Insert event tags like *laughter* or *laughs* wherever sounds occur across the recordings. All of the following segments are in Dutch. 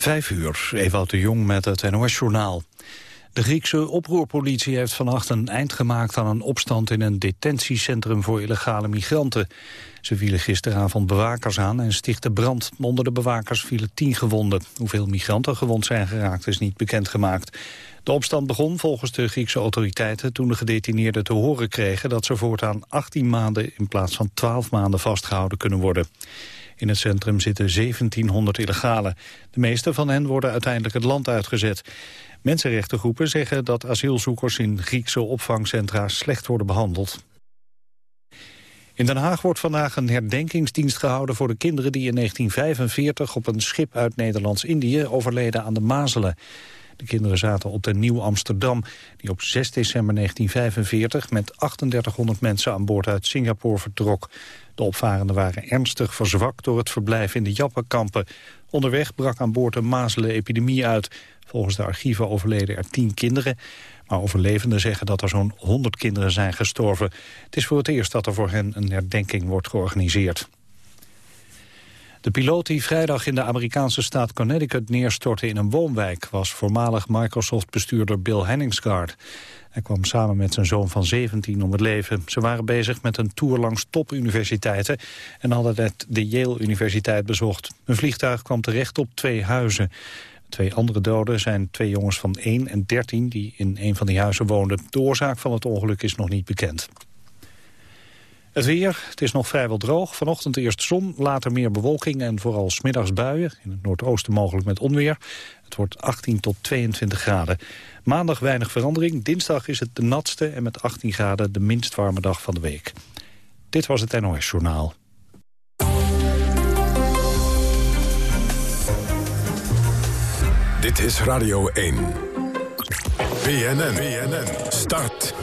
Vijf uur, Ewout de Jong met het NOS-journaal. De Griekse oproerpolitie heeft vannacht een eind gemaakt aan een opstand in een detentiecentrum voor illegale migranten. Ze vielen gisteravond bewakers aan en stichtten brand. Onder de bewakers vielen tien gewonden. Hoeveel migranten gewond zijn geraakt is niet bekendgemaakt. De opstand begon volgens de Griekse autoriteiten toen de gedetineerden te horen kregen dat ze voortaan 18 maanden in plaats van 12 maanden vastgehouden kunnen worden. In het centrum zitten 1700 illegalen. De meeste van hen worden uiteindelijk het land uitgezet. Mensenrechtengroepen zeggen dat asielzoekers in Griekse opvangcentra slecht worden behandeld. In Den Haag wordt vandaag een herdenkingsdienst gehouden voor de kinderen die in 1945 op een schip uit Nederlands-Indië overleden aan de mazelen. De kinderen zaten op de Nieuw Amsterdam, die op 6 december 1945 met 3800 mensen aan boord uit Singapore vertrok. De opvarenden waren ernstig verzwakt door het verblijf in de Jappenkampen. Onderweg brak aan boord een mazelenepidemie uit. Volgens de archieven overleden er 10 kinderen. Maar overlevenden zeggen dat er zo'n 100 kinderen zijn gestorven. Het is voor het eerst dat er voor hen een herdenking wordt georganiseerd. De piloot die vrijdag in de Amerikaanse staat Connecticut neerstortte in een woonwijk... was voormalig Microsoft-bestuurder Bill Henningsgaard. Hij kwam samen met zijn zoon van 17 om het leven. Ze waren bezig met een tour langs topuniversiteiten... en hadden net de Yale-universiteit bezocht. Een vliegtuig kwam terecht op twee huizen. Twee andere doden zijn twee jongens van 1 en 13 die in een van die huizen woonden. De oorzaak van het ongeluk is nog niet bekend. Het weer, het is nog vrijwel droog. Vanochtend eerst zon, later meer bewolking en vooral smiddags buien. In het noordoosten mogelijk met onweer. Het wordt 18 tot 22 graden. Maandag weinig verandering. Dinsdag is het de natste en met 18 graden de minst warme dag van de week. Dit was het NOS Journaal. Dit is Radio 1. BNN. BNN. Start.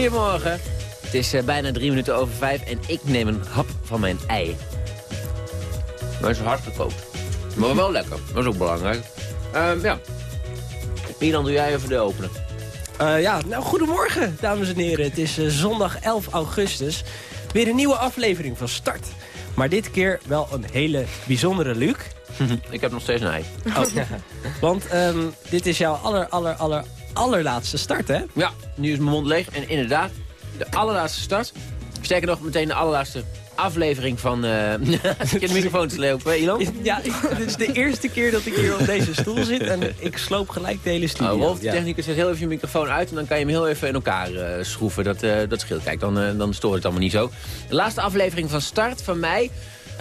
Goedemorgen. Het is uh, bijna drie minuten over vijf en ik neem een hap van mijn ei. Maar is hard gekookt. Maar wel lekker. Dat is ook belangrijk. Uh, ja. Milan, doe jij even de openen. Uh, ja, nou goedemorgen dames en heren. Het is uh, zondag 11 augustus. Weer een nieuwe aflevering van Start. Maar dit keer wel een hele bijzondere Luc. *laughs* ik heb nog steeds een ei. Oh. *laughs* Want um, dit is jouw aller, aller, aller, allerlaatste start, hè? Ja, nu is mijn mond leeg. En inderdaad, de allerlaatste start. Sterker nog, meteen de allerlaatste aflevering van... *laughs* Uh, je de microfoon te lopen, Ilan? Ja, dit is de eerste keer dat ik hier op deze stoel zit en ik sloop gelijk de hele studio. Oh, Wolf, de technicus zet heel even je microfoon uit en dan kan je hem heel even in elkaar uh, schroeven. Dat, uh, dat scheelt. Kijk, dan, dan stoort het allemaal niet zo. De laatste aflevering van Start van mij...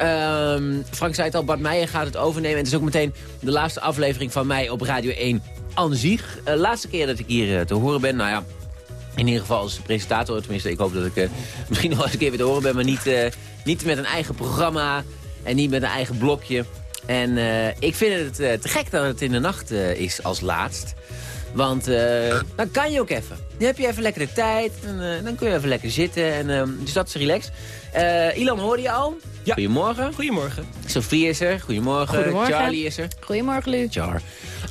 Um, Frank zei het al, Bart Meijer gaat het overnemen. En het is ook meteen de laatste aflevering van mij op Radio 1 aan zich. Uh, laatste keer dat ik hier uh, te horen ben. Nou ja, in ieder geval als presentator. Tenminste, ik hoop dat ik uh, *laughs* misschien nog eens een keer weer te horen ben. Maar niet, niet met een eigen programma. En niet met een eigen blokje. En ik vind het te gek dat het in de nacht is als laatst. Want dan kan je ook even. Dan heb je even lekker de tijd. En, dan kun je even lekker zitten. En, dus dat is relaxed. Ilan hoorde je al. Ja. Goedemorgen. Goedemorgen. Sophie is er. Goedemorgen. Goedemorgen. Charlie is er. Goedemorgen, Luc. Char.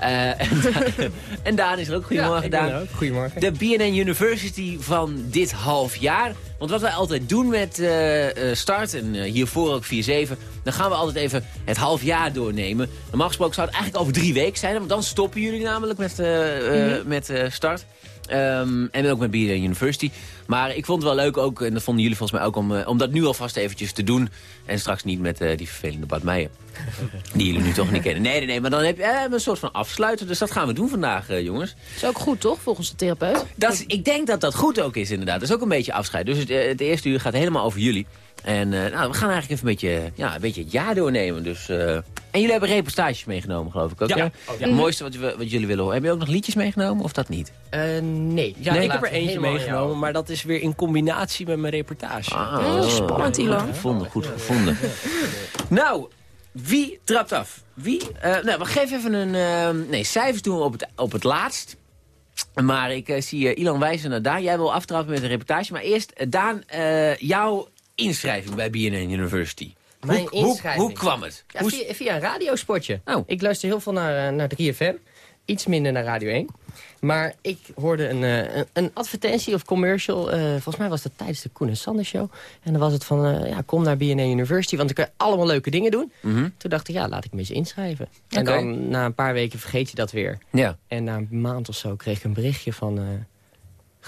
Uh, en, Daan, *laughs* en, Daan is er ook. Goedemorgen, ja, Daan. Ook. Goedemorgen. De BNN University van dit half jaar. Want wat wij altijd doen met uh, start, en uh, hiervoor ook 4-7... dan gaan we altijd even het half jaar doornemen. Normaal gesproken zou het eigenlijk over drie weken zijn... want dan stoppen jullie namelijk met, mm -hmm. met start. Um, en ook met BNN University. Maar ik vond het wel leuk ook, en dat vonden jullie volgens mij ook... om, om dat nu alvast eventjes te doen. En straks niet met uh, die vervelende Bad Meijer. Die jullie nu toch niet kennen. Nee, nee, nee, maar dan heb je uh, een soort van afsluiten. Dus dat gaan we doen vandaag, uh, jongens. is ook goed, toch, volgens de therapeut? Dat is, ik denk dat dat goed ook is, inderdaad. Dat is ook een beetje afscheid. Dus het, het eerste uur gaat helemaal over jullie. En nou, we gaan eigenlijk even een beetje, ja, een beetje het jaar doornemen. Dus En jullie hebben reportages meegenomen, geloof ik ook. Ja. hè? Oh, ja. Het mooiste wat, we- wat jullie willen horen. Heb je ook nog liedjes meegenomen of dat niet? Eh, nee. Ja, Nee, ik heb er eentje meegenomen, maar dat is weer in combinatie met mijn reportage. Ah, spannend, Ilan. Goed gevonden, goed gevonden. Nou, wie trapt af? Wie? eh, nou, we geven even een... eh, nee, cijfers doen we op het, op het laatst. Maar ik eh, zie eh, Ilan wijzen naar Daan. Jij wil aftrappen met een reportage. Maar eerst, eh, Daan, eh, jouw inschrijving bij BNN University. Mijn hoe, hoe, inschrijving? hoe kwam het? Ja, via, via een radiospotje. Oh. Ik luister heel veel naar, eh, naar 3FM. Iets minder naar Radio 1. Maar ik hoorde een, eh, een, een advertentie of commercial. eh, volgens mij was dat tijdens de Koen en Sander show. En dan was het van, ja, kom naar BNN University. Want dan kun je allemaal leuke dingen doen. Mhm. Toen dacht ik, ja, laat ik me eens inschrijven. En dan na een paar weken vergeet je dat weer. Ja. En na een maand of zo kreeg ik een berichtje van...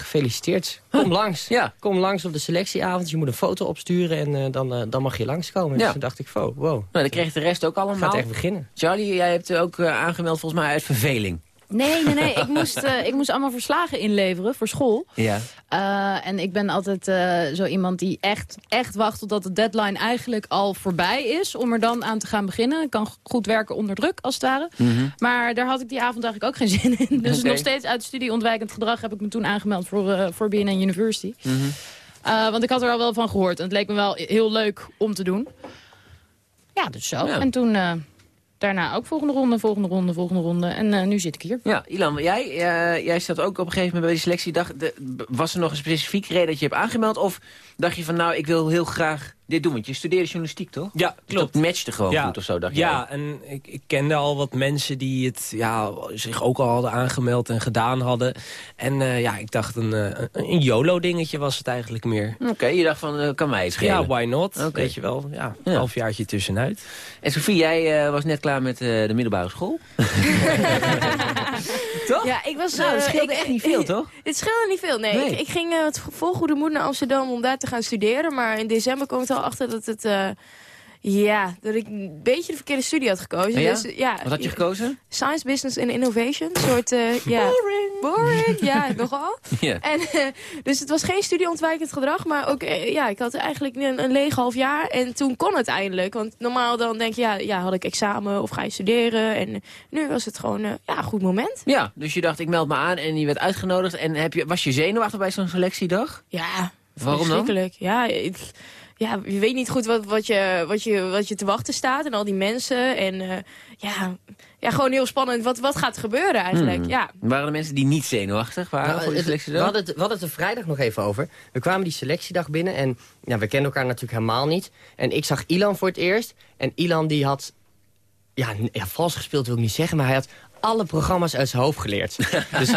gefeliciteerd, kom langs. Ja. Kom langs op de selectieavond. Je moet een foto opsturen en eh, dan, eh, dan mag je langskomen. Ja. Dus toen dacht ik, wow, wow. Nou, dan kreeg de rest ook allemaal. Gaat echt beginnen. Charlie, jij hebt ook eh, aangemeld volgens mij uit verveling. Nee, nee, nee. Ik moest, eh, ik moest allemaal verslagen inleveren voor school. Ja. Eh, en ik ben altijd eh, zo iemand die echt, echt wacht totdat de deadline eigenlijk al voorbij is. Om er dan aan te gaan beginnen. Ik kan goed werken onder druk, als het ware. Maar daar had ik die avond eigenlijk ook geen *laughs* zin in. Dus nog steeds uit studieontwijkend gedrag heb ik me toen aangemeld voor, voor BNN University. Eh, want ik had er al wel van gehoord. En het leek me wel heel leuk om te doen. Ja, dus zo. Ja. En toen daarna ook volgende ronde, volgende ronde, volgende ronde. En eh, nu zit ik hier. Ja, Ilan, jij, eh, jij zat ook op een gegeven moment bij die selectiedag. Was er nog een specifieke reden dat je hebt aangemeld? Of dacht je van, nou, ik wil heel graag dit doen? Want je studeerde journalistiek, toch? Ja, klopt. Dat matchte gewoon ja, goed of zo, dacht Ja, en ik, ik kende al wat mensen die het ja, zich ook al hadden aangemeld en gedaan hadden. En eh, ja, ik dacht een, eh, een, een YOLO-dingetje was het eigenlijk meer. Oké, je dacht van, eh, kan mij het schelen. Ja, why not? Weet je wel, ja, Ja. een halfjaartje tussenuit. En Sofie, jij eh, was net klaar met eh, de middelbare school. *laughs* toch? Ja, ik was... Nou, dat eh, scheelde ik- echt niet veel, *laughs* toch? Het scheelde niet veel, nee. Nee. Ik, ik ging eh, het vol goede moed naar Amsterdam om daar te gaan studeren. Maar in december kwam ik al achter dat het... ja, dat ik een beetje de verkeerde studie had gekozen. Ja? Dus, ja, Wat had je gekozen? Science, Business and Innovation. Een soort... eh, ja, boring. Boring, ja, *laughs* nogal. Ja. En, eh, dus het was geen studieontwijkend gedrag, maar ook, eh, ja, ik had eigenlijk een, een leeg half jaar. En toen kon het eindelijk, want normaal dan denk je, ja, ja had ik examen of ga je studeren. En nu was het gewoon, ja, een goed moment. Ja, dus je dacht, ik meld me aan en je werd uitgenodigd. En heb je, was je zenuwachtig bij zo'n selectiedag? Ja, Waarom dan? Ja, ik- ja, je weet niet goed wat, wat, je, wat, je, wat je te wachten staat en al die mensen. En eh, ja, ja, gewoon heel spannend. Wat, wat gaat er gebeuren eigenlijk? Hmm. Ja, Waren er mensen die niet zenuwachtig waren Nou, voor die het- we, selectiedag? hadden het, we hadden het er vrijdag nog even over. We kwamen die selectiedag binnen en ja, we kennen elkaar natuurlijk helemaal niet. En ik zag Ilan voor het eerst. En Ilan die had, ja, ja vals gespeeld wil ik niet zeggen, maar hij had alle programma's uit zijn hoofd geleerd. *laughs* dus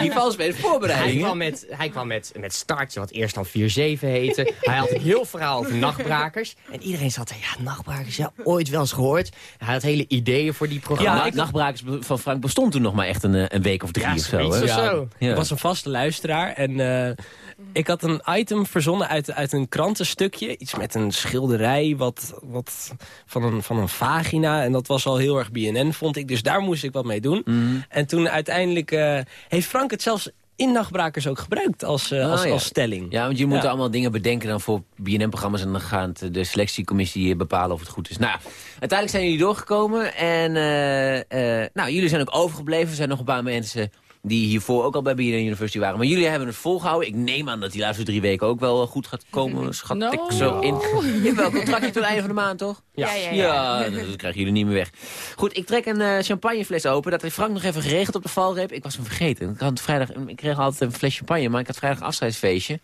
niet vals bij de hij voorbereiding. kwam, met, hij kwam met, met Start, wat eerst dan 4-7 heette. hij had een heel verhaal over nachtbrakers. En iedereen zat er, ja, nachtbrakers, ja, ooit wel eens gehoord. Hij had hele ideeën voor die programma's. Ja, Nachtbrakers van Frank bestond toen nog maar echt een, eh, een week of drie Ja, of zo. Hè? Ja. zo. Ja. Ik was een vaste luisteraar en eh, ik had een item verzonnen uit, uit een krantenstukje. Iets met een schilderij wat, wat van, een, van een vagina. En dat was al heel erg BNN, vond ik. Dus daar moest ik wat mee doen. Mhm. En toen uiteindelijk eh, heeft Frank het zelfs in Nachtbrakers ook gebruikt als, eh, Ah, als, ja. als stelling. Ja, want je moet Ja. allemaal dingen bedenken dan voor BNN-programma's... en dan gaat de selectiecommissie bepalen of het goed is. Nou, uiteindelijk zijn jullie doorgekomen. En eh, eh, nou, jullie zijn ook overgebleven. Er zijn nog een paar mensen die hiervoor ook al bij BNN University waren. Maar jullie hebben het volgehouden. Ik neem aan dat die laatste drie weken ook wel goed gaat komen. *laughs* Schat Nou. ik zo in. *laughs* Je hebt wel een contractje tot het einde van de maand, toch? ja, ja. ja. Ja, dat krijgen jullie niet meer weg. Goed, ik trek een eh, champagnefles open. Dat heeft Frank nog even geregeld op de valreep. Ik was hem vergeten. Ik, had vrijdag, ik kreeg altijd een fles champagne, maar ik had vrijdag een afscheidsfeestje.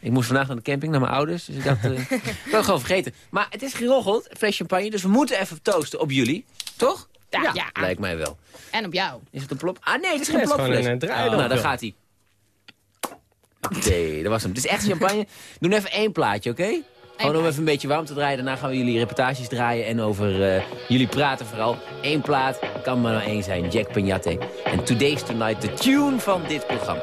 Ik moest vandaag naar de camping, naar mijn ouders. Dus ik dacht, eh, *laughs* ik ben gewoon vergeten. Maar het is geroggeld, fles champagne. Dus we moeten even toosten op jullie. Toch? Ja, ja. Lijkt mij wel. En op jou. Is het een plop? Ah nee, het is geen het is gewoon een, eh, draailamp, nou, daar gaat hij. Nee, dat was hem. Het is echt champagne. *laughs* Doe even één plaatje, oké? Gewoon om even een beetje warm te draaien. Daarna gaan we jullie reportages draaien en over eh, jullie praten vooral. Eén plaat, kan maar nou één zijn. Jack Peñate. En Today's Tonight, de tune van dit programma.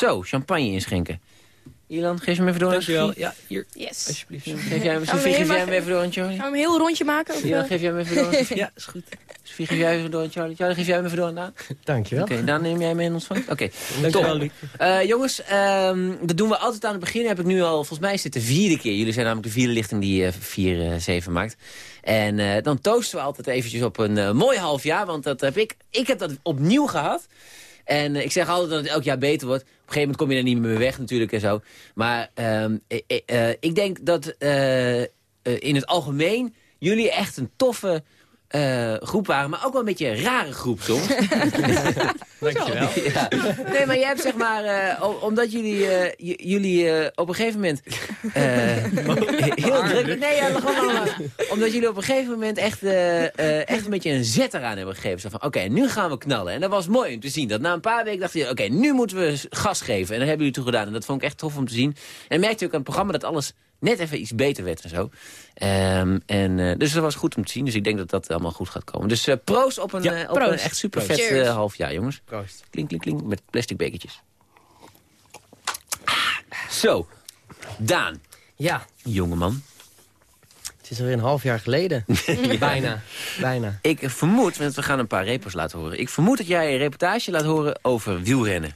Zo, champagne inschenken. Ilan, geef hem even door. Dankjewel. Ja, hier, Yes. alsjeblieft. Geef jij hem, Sophie, geef jij hem even door aan Charlie? Gaan we hem een heel rondje maken? Of, Ilan, eh? geef jij hem even door aan? *laughs* Ja, is goed. Sophie, geef jij hem even door aan Charlie? Charlie, geef jij hem even door aan Daan? Dankjewel. Oké, Daan, neem jij hem in ontvangst? Oké, Dankjewel, top. Luc. Eh, jongens, ehm, dat doen we altijd aan het begin. Heb ik nu al, volgens mij is dit de vierde keer. Jullie zijn namelijk de vierde lichting die 4-7 maakt. En eh, dan toosten we altijd eventjes op een eh, mooi half jaar. Want dat heb ik, ik heb dat opnieuw gehad. En eh, ik zeg altijd dat het elk jaar beter wordt. Op een gegeven moment kom je er niet meer weg natuurlijk en zo. Maar ehm, eh, ik denk dat eh, in het algemeen jullie echt een toffe eh, groep waren. Maar ook wel een beetje een rare groep soms. *laughs* Dankjewel. *laughs* Ja. Nee, maar jij hebt zeg maar, eh, omdat jullie, eh, jullie eh, op een gegeven moment eh, *laughs* heel druk... Nee, ja, gewoon allemaal. Omdat jullie op een gegeven moment echt, echt een beetje een zet eraan hebben gegeven. Zo van, oké, nu gaan we knallen. En dat was mooi om te zien. Dat na een paar weken dachten je, oké, nu moeten we gas geven. En dat hebben jullie toe gedaan. En dat vond ik echt tof om te zien. En merkte ook aan het programma dat alles net even iets beter werd en zo. Ehm, en, eh, dus dat was goed om te zien. Dus ik denk dat dat allemaal goed gaat komen. Dus eh, proost op een, Ja, eh, op een echt super vet half jaar, jongens. Proost. Klink, klink, klink, met plastic bekertjes. Ah, Zo, Daan, Ja, jongeman. het is alweer een half jaar geleden. *laughs* Bijna, bijna. Ik vermoed, want we gaan een paar repos laten horen. Ik vermoed dat jij een reportage laat horen over wielrennen.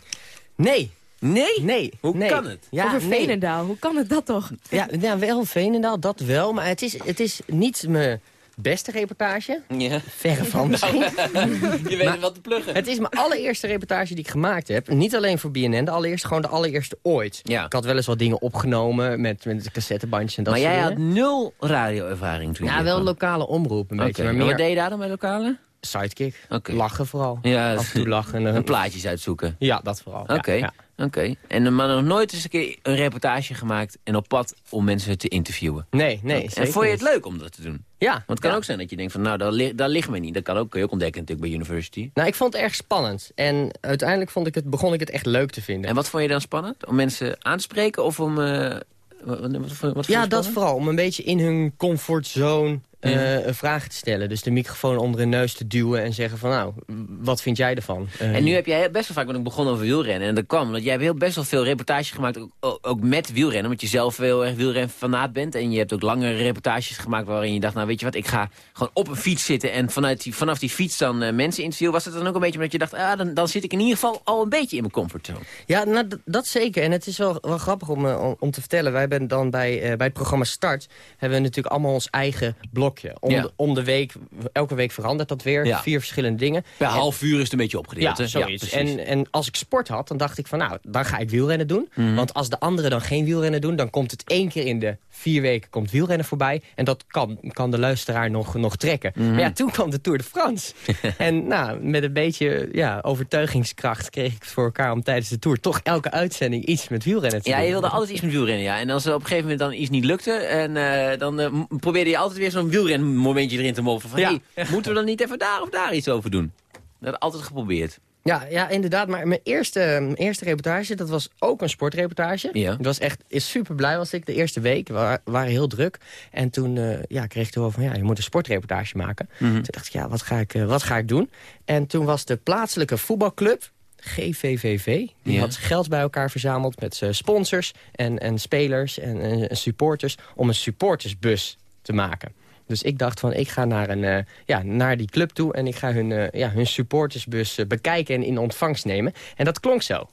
Nee, Nee? nee. Hoe nee. kan het? Ja, Over nee. Veenendaal, hoe kan het dat toch? Ja, ja, wel Veenendaal, dat wel. Maar het is, het is niet mijn beste reportage. Ja. Verre van misschien. *laughs* Je weet wat te pluggen. Het is mijn allereerste reportage die ik gemaakt heb. Niet alleen voor BNN, de allereerste, gewoon de allereerste ooit. Ja. Ik had wel eens wat dingen opgenomen met, met cassettebandjes en dat Maar soort jij had dingen. nul radioervaring toen je Ja, wel kwam. lokale omroep een beetje. Maar en meer wat deed je daar dan bij lokale? sidekick. Lachen vooral. Ja, Af en toe lachen. En, *laughs* plaatjes uitzoeken. ja, dat vooral. Ja, Oké, ja. Oké. En maar nog nooit eens een keer een reportage gemaakt en op pad om mensen te interviewen. Nee, nee, en zeker vond je het leuk om dat te doen? Ja. Want het kan ja. ook zijn dat je denkt van, nou, daar, li daar ligt niet. Dat kan ook, kun je ook ontdekken natuurlijk bij University. Nou, ik vond het erg spannend. En uiteindelijk vond ik het, begon ik het echt leuk te vinden. En wat vond je dan spannend? Om mensen aan te spreken of om... eh, wat, ja, dat vooral. Om een beetje in hun comfortzone Ja. een vraag te stellen. Dus de microfoon onder hun neus te duwen en zeggen van... nou, wat vind jij ervan? En nu heb jij best wel vaak, want ik begon over wielrennen. En dat kwam, omdat jij hebt heel best wel veel reportages gemaakt, ook, ook- met wielrennen. Omdat je zelf heel erg wielrenfanaat bent. En je hebt ook langere reportages gemaakt waarin je dacht, nou weet je wat, ik ga gewoon op een fiets zitten. En vanuit die, vanaf die fiets dan eh, mensen interviewen. Was het dan ook een beetje omdat je dacht, ah, dan, dan zit ik in ieder geval al een beetje in mijn comfortzone. Ja, nou, dat zeker. En het is wel, wel grappig om, eh, om, om te vertellen. Wij hebben dan bij, bij het programma Start... hebben we natuurlijk allemaal ons eigen blok blokje. Om, Ja. de, om de week, elke week verandert dat weer. Ja. Vier verschillende dingen. Per half uur is het een beetje opgedeeld. ja, hè? zoiets. en, en als ik sport had, dan dacht ik van nou, dan ga ik wielrennen doen. Mhm. Want als de anderen dan geen wielrennen doen... dan komt het één keer in de vier weken komt wielrennen voorbij. En dat kan, kan de luisteraar nog, nog trekken. Mhm. Maar ja, toen kwam de Tour de France. *laughs* en nou, met een beetje ja, overtuigingskracht kreeg ik het voor elkaar... om tijdens de Tour toch elke uitzending iets met wielrennen te Ja, doen. je wilde altijd iets met wielrennen, ja. En als er op een gegeven moment dan iets niet lukte... En, eh, dan eh, probeerde je altijd weer zo'n wielrenmomentje erin te moffen. Van, Ja. hey, moeten we dan niet even daar of daar iets over doen? Dat altijd geprobeerd. Ja, ja, inderdaad. Maar mijn eerste, mijn eerste reportage, dat was ook een sportreportage. Ja. Was echt super blij was ik. De eerste week we wa- waren heel druk. En toen eh, ja, kreeg ik te horen van, ja, je moet een sportreportage maken. Mhm. Toen dacht ik, ja, wat ga ik, eh, wat ga ik doen? En toen was de plaatselijke voetbalclub, GVVV... die Ja. had geld bij elkaar verzameld met eh, sponsors en, en spelers en- en supporters... om een supportersbus te maken. Dus ik dacht van, ik ga naar, een, eh, ja, naar die club toe... en ik ga hun, eh, ja, hun supportersbus eh, bekijken en in ontvangst nemen. En dat klonk zo.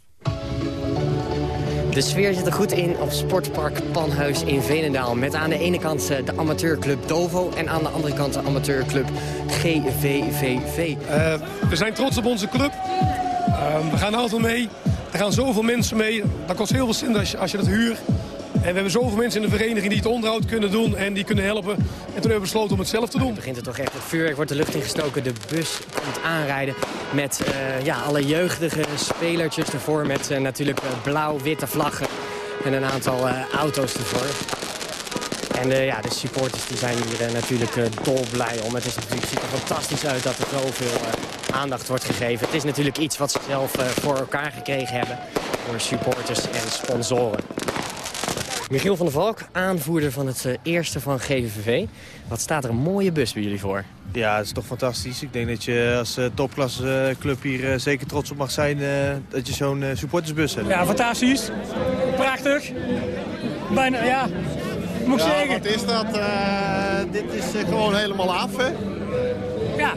De sfeer zit er goed in op Sportpark Panhuis in Veenendaal. Met aan de ene kant de amateurclub Dovo... en aan de andere kant de amateurclub GVVV. Eh, we zijn trots op onze club. Ehm, we gaan altijd mee. Er gaan zoveel mensen mee. Dat kost heel veel zin als je, als je dat huurt. En we hebben zoveel mensen in de vereniging die het onderhoud kunnen doen en die kunnen helpen. En toen hebben we besloten om het zelf te doen. begint er toch echt. Het vuurwerk wordt de lucht ingestoken. De bus komt aanrijden met eh, ja, alle jeugdige spelertjes ervoor. Met eh, natuurlijk eh, blauw-witte vlaggen en een aantal auto's ervoor. En eh, ja, de supporters die zijn hier natuurlijk eh, dolblij om. Het is natuurlijk, ziet er fantastisch uit dat er zoveel eh, aandacht wordt gegeven. Het is natuurlijk iets wat ze zelf voor elkaar gekregen hebben door supporters en sponsoren. Michiel van der Valk, aanvoerder van het eh, eerste van GVVV. Wat staat er een mooie bus bij jullie voor? Ja, het is toch fantastisch. Ik denk dat je als uh, topklasse uh, club hier zeker trots op mag zijn dat je zo'n supportersbus hebt. Ja, fantastisch. Prachtig. Bijna, ja, moet ik ja, zeggen. wat is dat? Eh, dit is gewoon helemaal af, hè? Ja.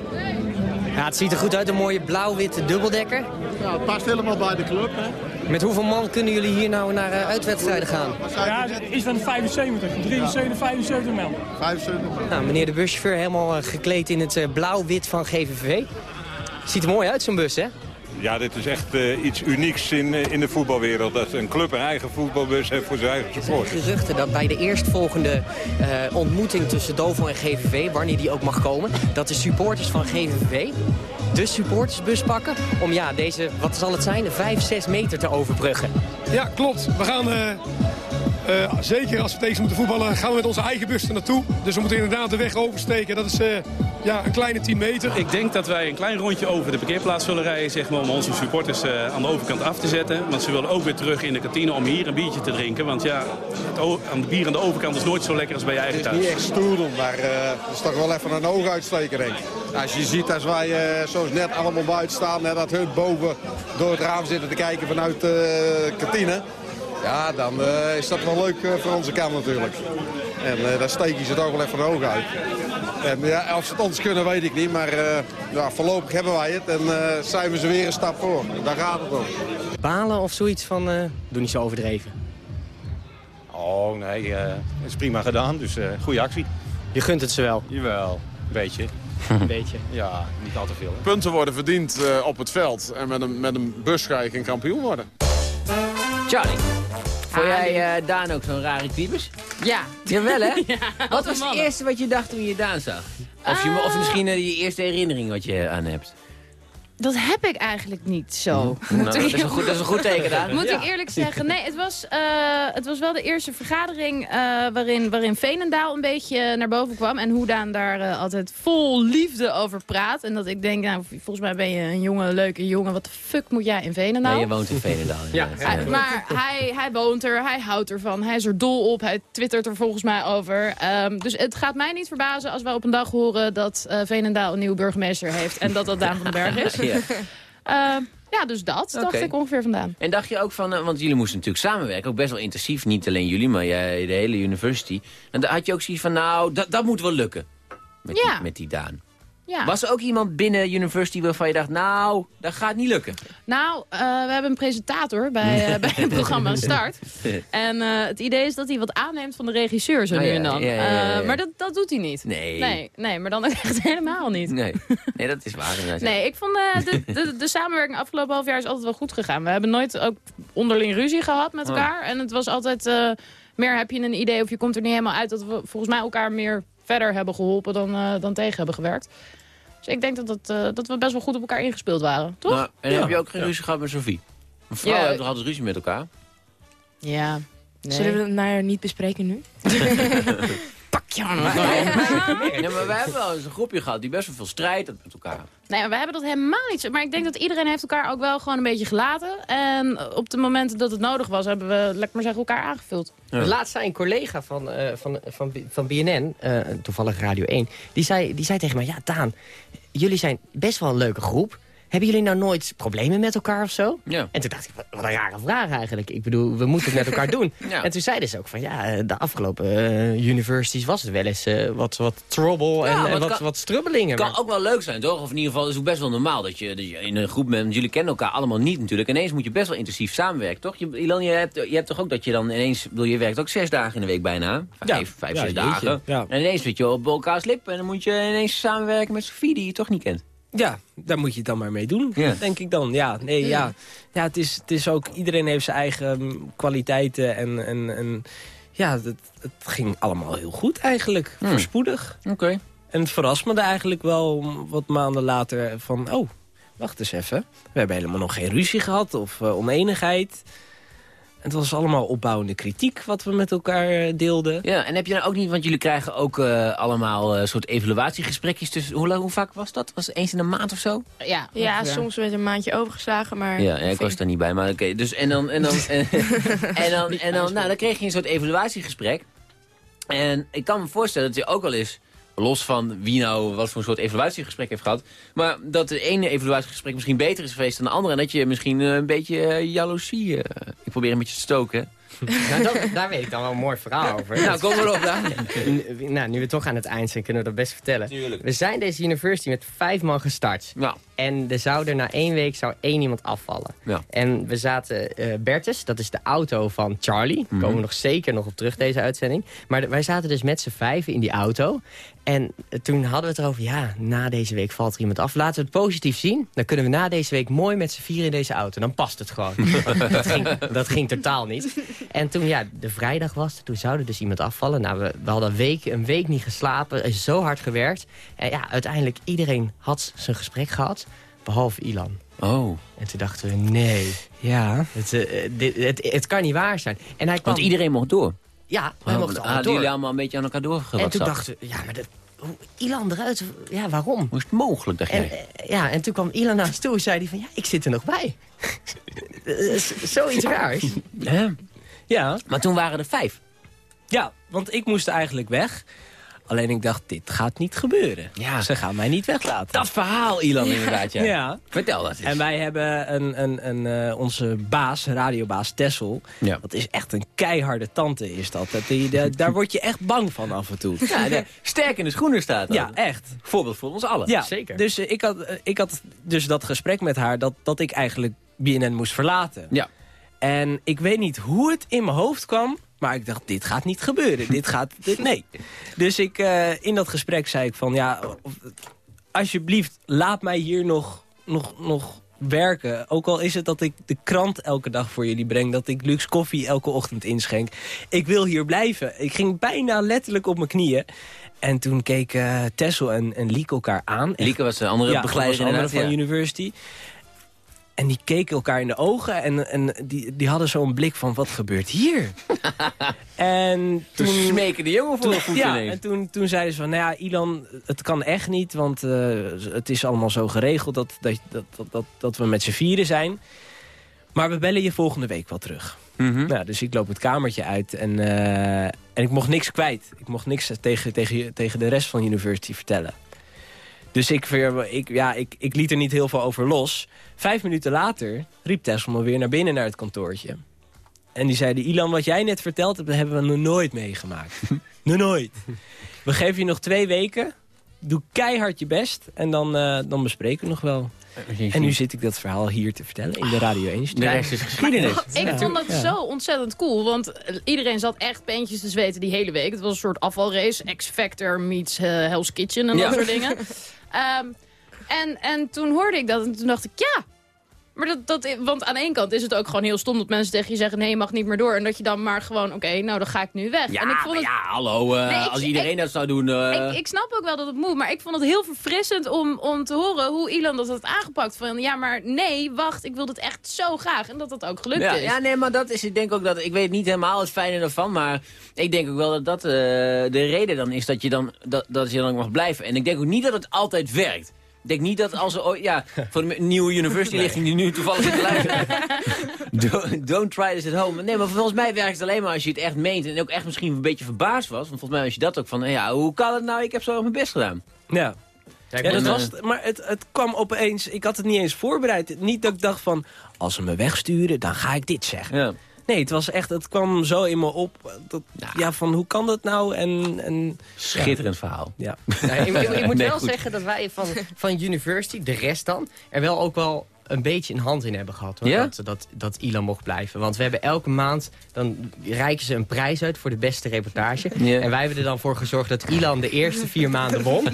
Ja, het ziet er goed uit, een mooie blauw-witte dubbeldekker. Ja, het past helemaal bij de club, hè? Met hoeveel man kunnen jullie hier nou naar uh, uitwedstrijden gaan? Ja, iets van 75, 73, 75 man. 75 man. Nou, meneer de buschauffeur helemaal uh, gekleed in het uh, blauw-wit van GVV. Ziet er mooi uit, zo'n bus, hè? Ja, dit is echt uh, iets unieks in, in de voetbalwereld. Dat een club een eigen voetbalbus heeft voor zijn eigen support. Er zijn geruchten dat bij de eerstvolgende uh, ontmoeting tussen Dovo en GVV... wanneer die ook mag komen, dat de supporters van GVV de supportersbus pakken... om ja, deze, wat zal het zijn, 5, 6 meter te overbruggen. Ja, klopt. We gaan... Uh... Uh, zeker als we tegen ze moeten voetballen gaan we met onze eigen bus er naartoe. Dus we moeten inderdaad de weg oversteken. Dat is uh, ja, een kleine 10 meter. Ik denk dat wij een klein rondje over de parkeerplaats zullen rijden... Zeg maar, om onze supporters uh, aan de overkant af te zetten. Want ze willen ook weer terug in de kantine om hier een biertje te drinken. Want ja, het aan de bier aan de overkant is nooit zo lekker als bij je eigen thuis. Het is niet echt stoer doen, maar het is toch wel even een oog uitsteken, denk ik. Als je ziet als wij zoals net allemaal buiten staan... net dat hun boven door het raam zitten te kijken vanuit de kantine... Ja, dan uh, is dat wel leuk uh, voor onze kant natuurlijk. En uh, daar steken ze toch wel even een oog uit. En ja, of ze het ons kunnen, weet ik niet. Maar ja, voorlopig hebben wij het en zijn we ze weer een stap voor. Daar gaat het om. Balen of zoiets van, doe niet zo overdreven. Oh nee, het is prima gedaan. Dus goede actie. Je gunt het ze wel? Jawel, een beetje. *laughs* Een beetje. Ja, niet al te veel. Hè? Punten worden verdiend op het veld. En met een, met een bus ga je geen kampioen worden. Charlie. Vond jij uh, Daan ook zo'n rare types? Ja. Jawel, hè? *laughs* ja, wat was het eerste wat je dacht toen je Daan zag? Of, je, of misschien uh, je eerste herinnering wat je aan hebt? Dat heb ik eigenlijk niet zo. Nou, dat, is een goed, dat is een goed teken. Moet ja. ik eerlijk zeggen. Nee, het was, uh, het was wel de eerste vergadering uh, waarin, waarin Veenendaal een beetje naar boven kwam. En hoe Daan daar uh, altijd vol liefde over praat. En dat ik denk, nou, volgens mij ben je een jonge, leuke jongen. Wat de fuck moet jij in Veenendaal? Nee, je woont in Veenendaal. ja. ja. Maar hij, hij woont er, hij houdt ervan. Hij is er dol op, hij twittert er volgens mij over. Um, dus het gaat mij niet verbazen als we op een dag horen dat Veenendaal een nieuwe burgemeester heeft. En dat dat Daan van den Berg is. Ja. Uh, *laughs* ja, dus dat dacht ik ongeveer vandaan. En dacht je ook van, uh, want jullie moesten natuurlijk samenwerken, ook best wel intensief. Niet alleen jullie, maar jij, de hele university. En had je ook zoiets van, nou, dat, dat moet wel lukken. Met, ja. die, met die Daan. Ja. Was er ook iemand binnen University waarvan je dacht, nou, dat gaat niet lukken? Nou, eh, we hebben een presentator bij, eh, *laughs* bij het programma Start. En eh, het idee is dat hij wat aanneemt van de regisseur zo Ah, nu ja, en dan. ja, maar dat, dat doet hij niet. Nee. nee. Nee, maar dan ook echt *laughs* helemaal niet. Nee, nee dat is waar. inderdaad. Nee, ik vond de, de, de samenwerking afgelopen half jaar is altijd wel goed gegaan. We hebben nooit ook onderling ruzie gehad met Oh. elkaar. En het was altijd meer heb je een idee of je komt er niet helemaal uit... dat we volgens mij elkaar meer verder hebben geholpen dan, eh, dan tegen hebben gewerkt. Dus ik denk dat, dat, eh, dat we best wel goed op elkaar ingespeeld waren, toch? Nou, en Ja. heb je ook geen ruzie gehad met Sophie? Een vrouw Ja. heeft toch altijd ruzie met elkaar? Ja. Zullen we het nou niet bespreken nu? *laughs* *laughs* Ja, Nee, maar wij hebben wel eens een groepje gehad die best wel veel strijd had met elkaar. Nee, maar we hebben dat helemaal niet zo. Maar ik denk dat iedereen heeft elkaar ook wel gewoon een beetje gelaten. En op de momenten dat het nodig was, hebben we, lekker maar zeggen, elkaar aangevuld. Laatst zei een collega van, eh, van, van, van BNN, eh, toevallig Radio 1... Die zei, die zei tegen mij, ja Daan, jullie zijn best wel een leuke groep. Hebben jullie nou nooit problemen met elkaar of zo? Ja. En toen dacht ik, wat een rare vraag eigenlijk. Ik bedoel, we moeten het met elkaar doen. *laughs* Ja. En toen zeiden ze ook van, ja, de afgelopen eh, universities was het wel eens eh, wat, wat trouble en, het wat, kan- wat strubbelingen. kan Maar- ook wel leuk zijn, toch? Of in ieder geval is het ook best wel normaal dat je, dat je in een groep bent. Jullie kennen elkaar allemaal niet natuurlijk. Ineens moet je best wel intensief samenwerken, toch? Je, Ilan, je hebt, je hebt toch ook dat je dan ineens... Bedoel, je werkt ook zes dagen in de week bijna. Vijf, vijf zes dagen. En ineens zit je op elkaars lippen. En dan moet je ineens samenwerken met Sofie die je toch niet kent. Ja, daar moet je het dan maar mee doen, Ja. denk ik dan. Ja, nee, ja. ja het, is, het is ook... Iedereen heeft zijn eigen mm, kwaliteiten en... en, en ja, het, het ging allemaal heel goed eigenlijk. Hmm. Voorspoedig. Oké. En het verrast me er eigenlijk wel mm, wat maanden later van... Oh, wacht eens even. We hebben helemaal nog geen ruzie gehad of eh, oneenigheid. Het was allemaal opbouwende kritiek wat we met elkaar eh, deelden. Ja, en heb je nou ook niet... Want jullie krijgen ook eh, allemaal een soort evaluatiegesprekjes. tussen hoe, hoe vaak was dat? Was het eens in een maand of zo? Ja, Ja, ongeveer. soms werd een maandje overgeslagen, maar... Ja, ja, ik was er niet bij, maar oké. Dus en dan, en dan, *laughs* en, en dan, en dan, nou, dan kreeg je een soort evaluatiegesprek. En ik kan me voorstellen dat je ook wel eens, los van wie nou wat voor een soort evaluatiegesprek heeft gehad, maar dat de ene evaluatiegesprek misschien beter is geweest dan de andere. En dat je misschien eh, een beetje eh, jaloezie, eh, ik probeer een beetje te stoken. *laughs* Nou, dat- daar weet ik dan wel een mooi verhaal *laughs* over. Nou, kom maar op daar. Nu- nou, nu we toch aan het eind zijn, kunnen we dat best vertellen. Tuurlijk. We zijn deze university met vijf man gestart. Ja. En er zou er na één week zou één iemand afvallen. Ja. En we zaten, eh Bertus, dat is de auto van Charlie. Daar Mhm. komen we nog zeker nog op terug, deze uitzending. Maar wij zaten dus met z'n vijven in die auto. En eh, toen hadden we het erover, ja, na deze week valt er iemand af. Laten we het positief zien. Dan kunnen we na deze week mooi met z'n vier in deze auto. Dan past het gewoon. *laughs* dat, ging, dat ging totaal niet. En toen, ja, de vrijdag was het. Toen zou er dus iemand afvallen. Nou, we, we hadden een week, een week niet geslapen. Zo hard gewerkt. En ja, uiteindelijk iedereen had zijn gesprek gehad. Behalve Ilan. Oh. En toen dachten we, nee. Ja. Het, eh, dit, het, het kan niet waar zijn. En hij kwam, Want iedereen mocht door. Ja, wij Oh, mochten allemaal hadden door. jullie allemaal een beetje aan elkaar doorgewatst. En toen dachten we, ja, maar dat, hoe, Ilan eruit, ja, waarom? Hoe is het mogelijk, dacht En, jij? eh, ja, en toen kwam Ilan naar ons toe en zei hij van, ja, ik zit er nog bij. *laughs* Eh, Zoiets raars. Ja. Maar toen waren er vijf. Ja, want ik moest eigenlijk weg. Alleen ik dacht, dit gaat niet gebeuren. Ja. Ze gaan mij niet weglaten. Dat verhaal, Ilan, inderdaad, ja. Ja. Vertel dat eens. En wij hebben een, een, een, eh, onze baas, radiobaas Tessel. Ja. Dat is echt een keiharde tante is dat. dat die, de- daar word je echt bang van af en toe. Ja, de, sterk in de schoenen staat dat. Ja, echt. Voorbeeld voor ons allen. Ja, Zeker. Dus eh, ik, had, eh, ik had dus dat gesprek met haar dat, dat ik eigenlijk BNN moest verlaten. Ja. En ik weet niet hoe het in mijn hoofd kwam. Maar ik dacht, dit gaat niet gebeuren. dit gaat, dit, nee. Dus ik, eh, in dat gesprek zei ik van, ja, alsjeblieft, laat mij hier nog, nog, nog werken. Ook al is het dat ik de krant elke dag voor jullie breng. Dat ik luxe koffie elke ochtend inschenk. Ik wil hier blijven. Ik ging bijna letterlijk op mijn knieën. En toen keken Tessel en, en Lieke elkaar aan. Lieke was de andere ja, begeleider de van ja. University. En die keken elkaar in de ogen en, en die, die hadden zo'n blik van, wat gebeurt hier? *laughs* en Toen toen... smeken de jongen voor voet Ja, ineens. en toen, toen zeiden ze van, nou ja, Ilan, het kan echt niet, want eh, het is allemaal zo geregeld dat, dat, dat, dat, dat, we met z'n vieren zijn. Maar we bellen je volgende week wel terug. Mhm. Nou, dus ik loop het kamertje uit en, eh, en ik mocht niks kwijt. Ik mocht niks tegen, tegen, tegen de rest van de university vertellen. Dus ik, ik, ja, ik, ik liet er niet heel veel over los. Vijf minuten later riep Tessel me weer naar binnen naar het kantoortje. En die zeiden, Ilan, wat jij net verteld hebt, hebben we nog nooit meegemaakt. *laughs* nog nooit. We geven je nog twee weken. doe keihard je best en dan, eh, dan bespreken we nog wel. En nu zit ik dat verhaal hier te vertellen in de Radio 1 De rest is geschiedenis. Ik vond dat Ja. zo ontzettend cool, want eh, iedereen zat echt peentjes te zweten die hele week. Het was een soort afvalrace, X-Factor meets eh, Hell's Kitchen en Ja. dat soort dingen. *laughs* Ehm, en, en toen hoorde ik dat en toen dacht ik, ja... Maar dat, dat, want aan de ene kant is het ook gewoon heel stom dat mensen tegen je zeggen... nee, je mag niet meer door. En dat je dan maar gewoon, oké, nou dan ga ik nu weg. Ja, en ik vond het, ja, hallo. eh, Nee, ik- als iedereen ik- dat zou doen... eh, ik, ik snap ook wel dat het moet, maar ik vond het heel verfrissend om, om te horen hoe Ilan dat had aangepakt. Van ja, maar nee, wacht, ik wil dit echt zo graag. En dat dat ook gelukt ja, is. ja, nee, maar dat is, ik denk ook dat, ik weet niet helemaal het fijne ervan, maar ik denk ook wel dat dat eh, de reden dan is dat je dan, dat, dat je dan mag blijven. En ik denk ook niet dat het altijd werkt. Ik denk niet dat als er ooit, ja, voor de nieuwe university *laughs* lichting die nu toevallig zit te luisteren. *laughs* don't, don't try this at home. Nee, maar volgens mij werkt het alleen maar als je het echt meent en ook echt misschien een beetje verbaasd was. Want volgens mij was je dat ook van, ja, hoe kan het nou? Ik heb zo mijn best gedaan. Ja. Ja, Ja, dat was, eh, het, maar het, het kwam opeens, ik had het niet eens voorbereid. Niet dat ik dacht van, als ze me wegsturen, dan ga ik dit zeggen. Ja. Nee, het was echt, het kwam zo in me op. Dat, ja. van hoe kan dat nou? En, en, Schitterend verhaal. Ja. Ja, ik, ik- ik moet *laughs* Nee, wel goed. zeggen dat wij van, van University, de rest dan, er wel ook wel een beetje een hand in hebben gehad. Hoor, Ja? dat, dat, dat Ilan mocht blijven. Want we hebben elke maand, dan reiken ze een prijs uit voor de beste reportage. Ja. En wij hebben er dan voor gezorgd dat Ilan de eerste vier maanden won.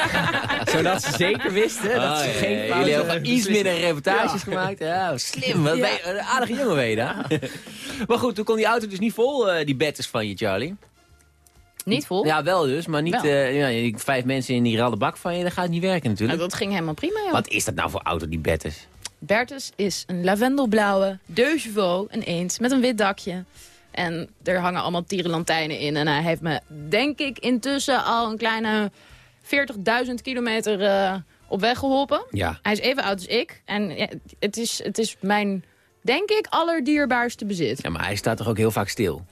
*laughs* Zodat ze zeker wisten dat ze ja, geen ja, Jullie hebben iets minder reportages gemaakt. Ja, slim. Wat ben je een aardige jongen weet je. maar goed, toen kon die auto dus niet vol, eh, die betters van je, Charlie. Niet vol? Ja, wel dus, maar niet eh, ja, vijf mensen in die ralle bak van je, dat gaat niet werken natuurlijk. Nou, dat ging helemaal prima, joh. Wat is dat nou voor auto, die betters? Bertus is een lavendelblauwe deux chevaux, een eend, met een wit dakje. En er hangen allemaal tierenlantijnen in. En hij heeft me, denk ik, intussen al een kleine 40.000 kilometer eh, op weg geholpen. Ja. Hij is even oud als ik. En ja, het, is, het is mijn, denk ik, allerdierbaarste bezit. Ja, maar hij staat toch ook heel vaak stil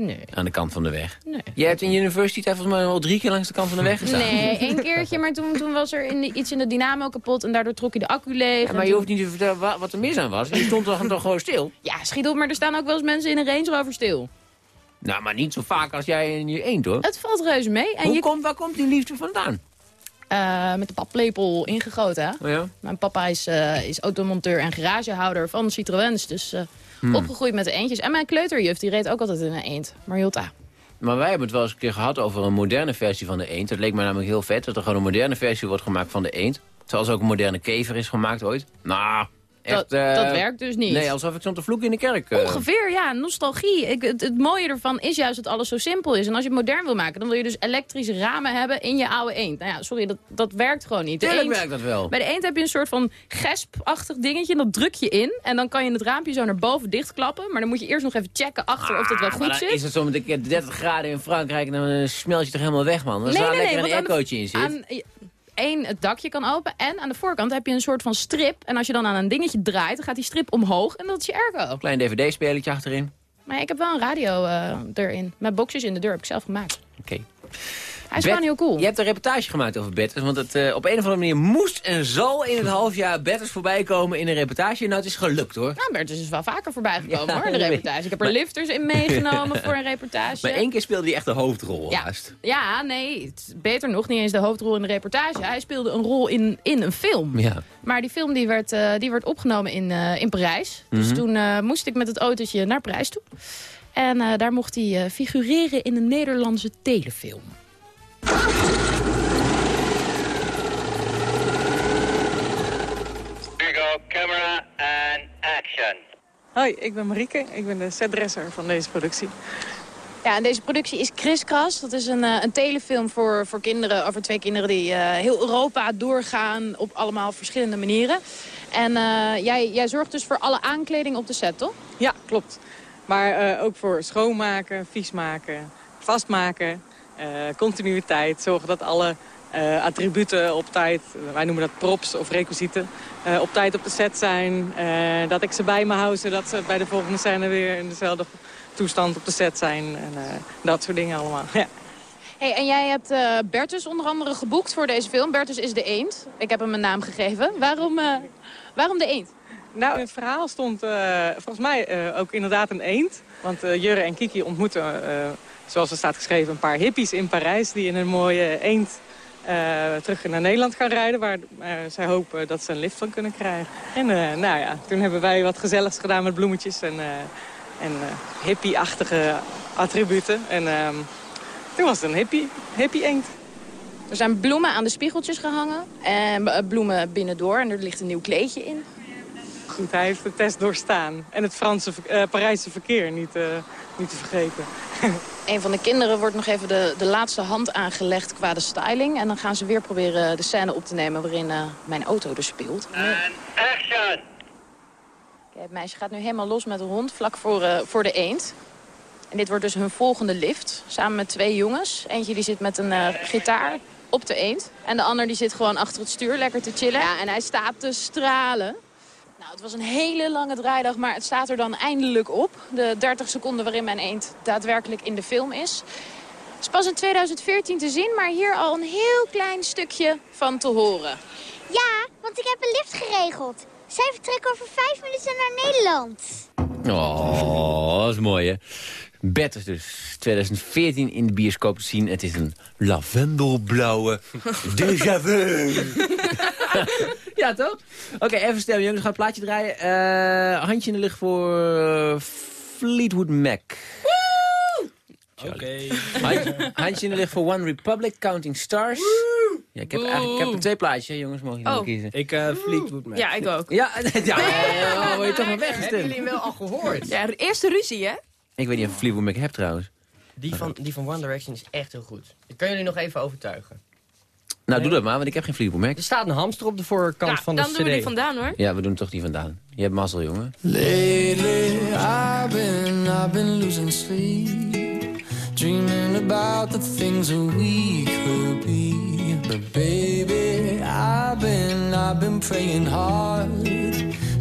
Nee. aan de kant van de weg. Nee. Jij hebt in University volgens mij al drie keer langs de kant van de weg gestaan. Nee, één keertje, maar toen, toen was er in de- iets in de dynamo kapot en daardoor trok hij de accu leeg. Ja, maar je toen- hoeft niet te vertellen wa- wat er mis aan was. Je stond toch, toch gewoon stil? Ja, schiet op, maar er staan ook wel eens mensen in een Range Rover stil. Nou, maar niet zo vaak als jij in je eend, hoor. Het valt reuze mee. En Hoe je komt, waar komt die liefde vandaan? Eh, met de paplepel ingegoten, hè? Oh ja? Mijn papa is, eh, is automonteur en garagehouder van Citroëns. Dus eh, Hmm. opgegroeid met de eendjes. En mijn kleuterjuf, die reed ook altijd in een eend. Marjota. Maar wij hebben het wel eens een keer gehad over een moderne versie van de eend. Dat leek mij namelijk heel vet, dat er gewoon een moderne versie wordt gemaakt van de eend. Zoals ook een moderne kever is gemaakt ooit. Nou, echt... Dat, eh, dat werkt dus niet. Nee, alsof ik stond te vloeken in de kerk. eh. Ongeveer, ja, nostalgie. Ik, het, het mooie ervan is juist dat alles zo simpel is. En als je het modern wil maken, dan wil je dus elektrische ramen hebben in je oude eend. Nou ja, sorry, dat, dat werkt gewoon niet. De Tuurlijk eend- werkt dat wel. Bij de eend heb je een soort van gespachtig dingetje. En dat druk je in. En dan kan je het raampje zo naar boven dichtklappen. Maar dan moet je eerst nog even checken achter of dat wel Ah, goed zit. is het zo met een keer 30 graden in Frankrijk en dan smelt je toch helemaal weg, man. Dan Nee, zou nee, lekker nee, een aircootje in zit. Aan, Eén, het dakje kan open. En aan de voorkant heb je een soort van strip. En als je dan aan een dingetje draait, dan gaat die strip omhoog. En dat is je airco. Klein dvd-spelletje achterin. Maar ik heb wel een radio eh, erin. Met boxjes in de deur heb ik zelf gemaakt. Oké. Hij is gewoon heel cool. Je hebt een reportage gemaakt over Betters. Want het, eh, op een of andere manier moest en zal in het half jaar Betters voorbij komen in een reportage. Nou, het is gelukt hoor. Nou, Bertus is wel vaker voorbij gekomen Ja, hoor, in de reportage. Ik heb er lifters in meegenomen voor een reportage. Maar één keer speelde hij echt de hoofdrol Ja. juist. Ja, nee, beter nog, niet eens de hoofdrol in de reportage. Hij speelde een rol in, in een film. Ja. Maar die film die werd, eh, die werd opgenomen in, eh, in Parijs. Dus Mhm. toen moest ik met het autootje naar Parijs toe. En daar mocht hij figureren in een Nederlandse telefilm. Hugo, camera and action. Hoi, ik ben Marieke. Ik ben de setdresser van deze productie. Ja, en deze productie is Kriskras. Dat is een, eh, een telefilm voor, voor kinderen, over twee kinderen die eh, heel Europa doorgaan op allemaal verschillende manieren. En eh, jij, jij zorgt dus voor alle aankleding op de set, toch? Ja, klopt. Maar eh, ook voor schoonmaken, vies maken, vastmaken, continuïteit. Zorgen dat alle eh, attributen op tijd, wij noemen dat props of requisieten, eh, op tijd op de set zijn. Eh, dat ik ze bij me hou, zodat ze bij de volgende scène weer in dezelfde toestand op de set zijn. En eh, dat soort dingen allemaal. *laughs* Ja. Hey, en jij hebt eh, Bertus onder andere geboekt voor deze film. Bertus is de eend. Ik heb hem een naam gegeven. Waarom, eh, waarom de eend? Nou, in het verhaal stond eh, volgens mij eh, ook inderdaad een eend. Want eh, Jurre en Kiki ontmoeten, eh, zoals er staat geschreven, een paar hippies in Parijs... die in een mooie eend eh, terug naar Nederland gaan rijden... waar zij hopen dat ze een lift van kunnen krijgen. En nou ja, toen hebben wij wat gezelligs gedaan met bloemetjes en, en hippie-achtige attributen. En ehm, toen was het een hippie, hippie eend. Er zijn bloemen aan de spiegeltjes gehangen. En bloemen binnendoor. En er ligt een nieuw kleedje in. Goed, hij heeft de test doorstaan. En het Franse, eh, Parijse verkeer niet, eh, niet te vergeten. *laughs* Een van de kinderen wordt nog even de, de laatste hand aangelegd qua de styling. En dan gaan ze weer proberen de scène op te nemen waarin eh, mijn auto dus speelt. Action! Kijk, het meisje gaat nu helemaal los met de hond vlak voor, eh, voor de eend. En dit wordt dus hun volgende lift. Samen met twee jongens. Eentje die zit met een eh, gitaar op de eend. En de ander die zit gewoon achter het stuur lekker te chillen. Ja, en hij staat te stralen. Nou, het was een hele lange draaidag, maar het staat er dan eindelijk op. De 30 seconden waarin mijn eend daadwerkelijk in de film is. Het is pas in 2014 te zien, maar hier al een heel klein stukje van te horen. Ja, want ik heb een lift geregeld. Zij vertrekken over vijf minuten naar Nederland. Oh, dat is mooi, hè? Is dus 2014 in de bioscoop te zien. Het is een lavendelblauwe *laughs* déjà vu. ja, toch? Oké, even stemmen, jongens. We gaan een plaatje draaien. Eh, handje in de lucht voor eh, Fleetwood Mac. Oké. Handje, handje in de lucht voor One Republic, Counting Stars. Ja, ik heb, eigenlijk, ik heb er twee plaatjes, hè, jongens. Mogen jullie Oh. kiezen? Ik uh, Fleetwood Mac. Ja, ik ook. Ja, *laughs* ja, *laughs* ja, word je toch maar weggestemd. Hebben jullie wel al gehoord? Ja, de eerste ruzie, hè? Ik weet niet of ik Fleetwood Mac heb trouwens. Die van, die van One Direction is echt heel goed. Ik kan jullie nog even overtuigen. Nou, doe dat maar, want ik heb geen Fleetwood Mac. Er staat een hamster op de voorkant Ja, van de dan cd. doen we die vandaan, hoor. Ja, we doen toch die vandaan. Je hebt mazzel, jongen. Lately, I've been, I've been losing sleep, dreaming about the things that we could be. But baby, I've been, I've been praying hard.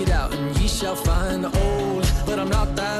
It out and ye shall find. Old, but I'm not that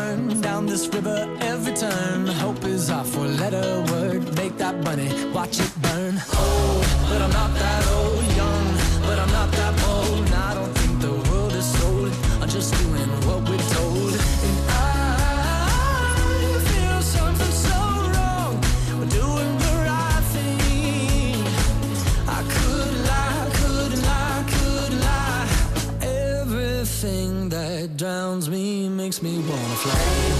burn down this river every turn. Hope is our four letter word. Make that money, watch it burn. Old, but I'm not that old. Makes me wanna fly.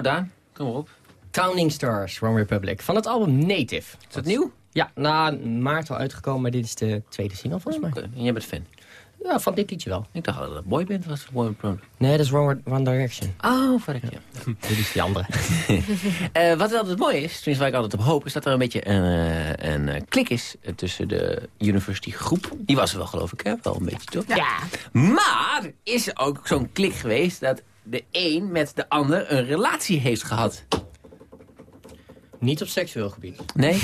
Nou, Daan, kom maar op. Counting Stars, One Republic. Van het album Native. Is dat nieuw? Ja, na maart al uitgekomen, maar dit is de tweede single volgens mij. En jij bent fan? Ja, van dit liedje wel. Ik dacht dat het boyband was. Boy. Nee, dat is One, One Direction. Oh, verder. Ja. *laughs* Dit is die andere. *laughs* Eh, wat altijd mooi is, tenminste waar ik altijd op hoop... is dat er een beetje een, eh, een eh, klik is tussen de university groep. Die was er wel, geloof ik, hè? Wel een beetje, toch? Ja. Maar is er ook zo'n klik geweest... dat de een met de ander een relatie heeft gehad? Niet op seksueel gebied. Nee? *laughs*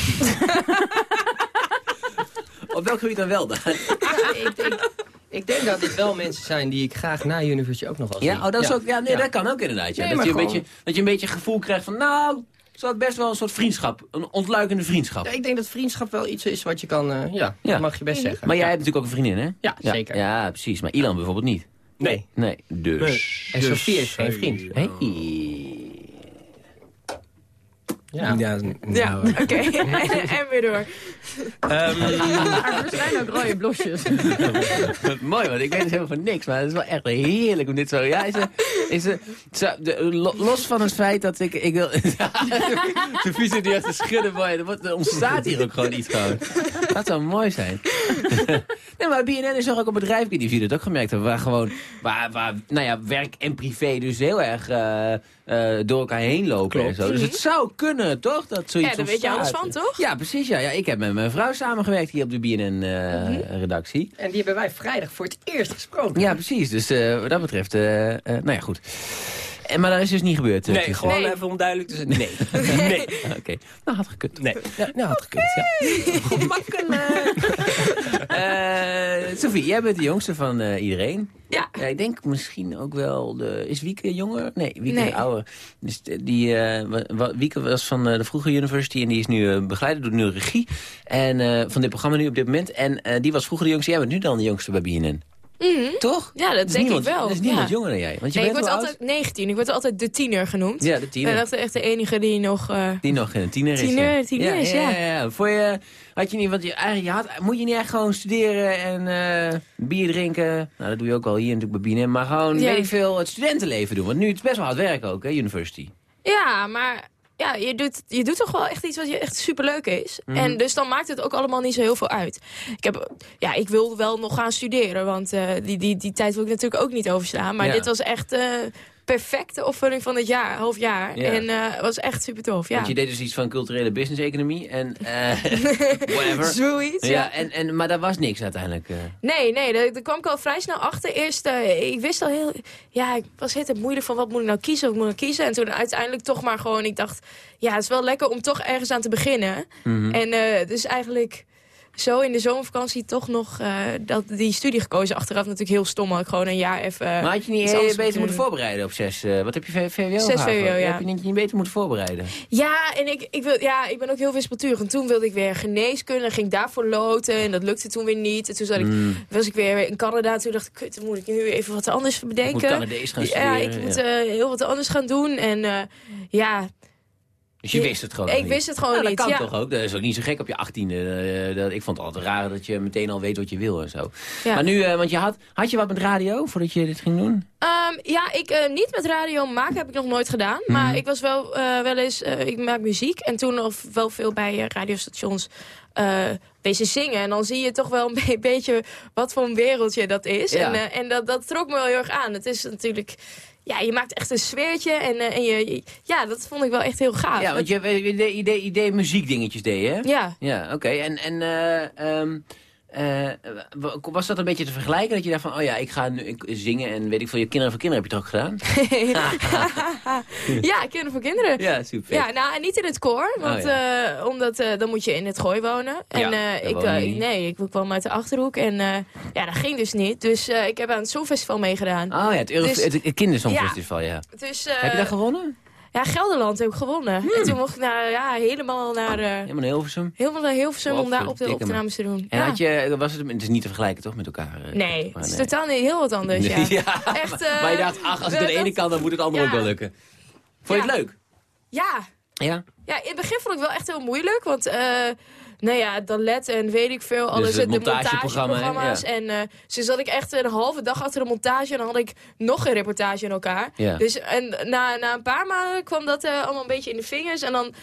op welk gebied dan wel dan? ik, denk, ik denk dat dit wel mensen zijn die ik graag na university ook nog wel zie. Ja, oh, dat, is ook, ja, nee, dat kan ook inderdaad. Nee, dat, je een beetje, dat je een beetje gevoel krijgt van... nou, zo best wel een soort vriendschap. Een ontluikende vriendschap. Ja, ik denk dat vriendschap wel iets is wat je kan... eh, ja, Ja. dat mag je best zeggen. Maar jij hebt natuurlijk ook een vriendin, hè? Ja, zeker. Ja, precies. Maar Ilan bijvoorbeeld niet. Nee. Nee, dus... En Sofie heeft geen vriend. Hey. Ja. Ja, Ja, nou, oké. *laughs* en weer door. ehm, *laughs* Er zijn ook rode blosjes. *laughs* Mooi, want ik weet dus helemaal van niks. Maar het is wel echt heerlijk om dit zo... Ja, is, er- is, er- los van het feit dat ik... ik wil, Sofie zit hier echt te schudden. Mooi. Er, wordt, er ontstaat hier ook gewoon iets gewoon. Dat zou mooi zijn. nee, maar BNN is toch ook een bedrijf die jullie dat ook gemerkt hebben. Waar gewoon... Waar, waar nou ja, werk en privé dus heel erg... eh, eh, door elkaar heen lopen en zo. Dus het zou kunnen, toch? Dat zoiets Ja, daar weet je alles van, toch? Ja, precies. Ja. Ja, ik heb met mijn vrouw samengewerkt hier op de BNN-redactie. En die hebben wij vrijdag voor het eerst gesproken. Ja, precies. Dus eh, wat dat betreft, eh, eh, nou ja, goed. En, maar dat is dus niet gebeurd. eh, nee, gewoon even om duidelijk te zijn. Nee. *laughs* nee. *laughs* Oké, nou had gekund. Nee. Ja, nou had gekund, ja. Gemakkelijk. *laughs* Eh Sophie, jij bent de jongste van eh, iedereen. Ja. ik denk misschien ook wel de... Is Wieke jonger? Nee, Wieke Nee. is ouder. Dus die, eh, Wieke was van eh, de vroege university en die is nu eh, begeleider door de regie. En eh, van dit programma nu op dit moment. En eh, die was vroeger de jongste. Jij bent nu dan de jongste bij BNN. Mhm. Toch? Ja, dat denk niemand, ik wel. Er is niemand ja. jonger dan jij. Want je nee, ik bent word hoe altijd 19. Ik word altijd de tiener genoemd. Ja, de tiener. En dat is echt de enige die nog... eh, Die nog een tiener is. Tiener, ja. is, ja. ja. ja, ja. Voor je, had je niet, want je, eigenlijk, je had, moet je niet echt gewoon studeren en eh, bier drinken? Nou, dat doe je ook wel hier natuurlijk bij BNN. Maar gewoon, weet ik veel, het studentenleven doen. Want nu het is best wel hard werken ook, hè, university. Ja, maar ja, je, doet, je doet toch wel echt iets wat je echt superleuk is. Mhm. En dus dan maakt het ook allemaal niet zo heel veel uit. Ik, heb, ja, ik wil wel nog gaan studeren, want eh, die, die, die tijd wil ik natuurlijk ook niet overslaan. Maar Ja. dit was echt eh perfecte opvulling van het jaar, half jaar. Ja. En het was echt super tof, ja. Want je deed dus iets van culturele business-economie en eh *laughs* whatever. Zoiets, ja. En, en, maar daar was niks uiteindelijk. eh. Nee, nee, daar, daar kwam ik al vrij snel achter. Eerst, ik wist al heel... Ja, ik was het moeilijk van wat moet ik nou kiezen, wat moet ik nou kiezen. En toen uiteindelijk toch maar gewoon, ik dacht... Ja, het is wel lekker om toch ergens aan te beginnen. Mhm. En dus eigenlijk zo in de zomervakantie toch nog eh, dat, die studie gekozen. Achteraf natuurlijk heel stom, had ik gewoon een jaar even... maar had je niet beter moeten doen. voorbereiden op zes? eh, wat heb je VWO Zes gehaald? VWO, ja. Heb je niet, niet beter moeten voorbereiden? Ja, en ik, ik, wil, ja, ik ben ook heel wispelturig. En toen wilde ik weer geneeskunde, ging daarvoor loten. En dat lukte toen weer niet. En toen zat ik, Mm. was ik weer in Canada. Toen dacht ik, kut, dan moet ik nu even wat anders bedenken. moet Canadees gaan Ja, studeren, ik moet ja. eh, heel wat anders gaan doen. En ja, Dus je wist het gewoon ik niet? wist het gewoon Nou, niet, Dat kan ja. toch ook? Dat is ook niet zo gek op je achttiende. eh, dat, ik vond het altijd raar dat je meteen al weet wat je wil en zo. Ja. Maar nu, eh, want je had, had je wat met radio voordat je dit ging doen? Ehm, ja, ik eh, niet met radio maken heb ik nog nooit gedaan. Mhm. Maar ik was wel, eh, wel eens, eh, ik maak muziek. En toen nog wel veel bij eh, radiostations eh wezen zingen. En dan zie je toch wel een be- *laughs* beetje wat voor een wereldje dat is. Ja. En, eh, en dat, dat trok me wel heel erg aan. Het is natuurlijk... Ja, je maakt echt een sfeertje en, eh, en je, ja, dat vond ik wel echt heel gaaf. Ja, want je, deed- je deed muziekdingetjes, deed hè? Ja. Ja, oké. En, en eh, eh, wa- was dat een beetje te vergelijken? Dat je dacht van, oh ja, ik ga nu ik, zingen en weet ik veel, je kinderen voor kinderen heb je het ook gedaan? *laughs* ja, kinderen voor kinderen. Ja, super. Ja, nou, en niet in het koor, want Oh, eh, omdat eh, dan moet je in het gooi wonen. En Ja, ik, nee, ik kwam uit de Achterhoek en ja, dat ging dus niet. Dus ik heb aan het Songfestival meegedaan. Oh ja, het, Euro Dus- het, het Kindersongfestival, ja. Dus, Heb je dat gewonnen? Ja, Gelderland heb ik gewonnen. En toen mocht ik naar, ja, helemaal naar... eh, Helemaal naar Hilversum? helemaal naar Hilversum om daar op de opnames te doen. En ja. had je, was het, het is niet te vergelijken toch met elkaar? eh? Nee, Maar het is nee. totaal niet heel wat anders, ja. *laughs* Ja, Echt, eh, maar je dacht, ach, als aan de ene kan, dan moet het andere Ja. ook wel lukken. Vond je het leuk? Ja, Ja. Ja, in het begin vond ik wel echt heel moeilijk, want eh nou ja, Dalet en weet ik veel, alles, Dus het de montageprogramma, hè? montageprogramma's. Ja. En eh zo zat ik echt een halve dag achter de montage en dan had ik nog een reportage in elkaar. Ja. Dus en na, na een paar maanden kwam dat eh, allemaal een beetje in de vingers en dan,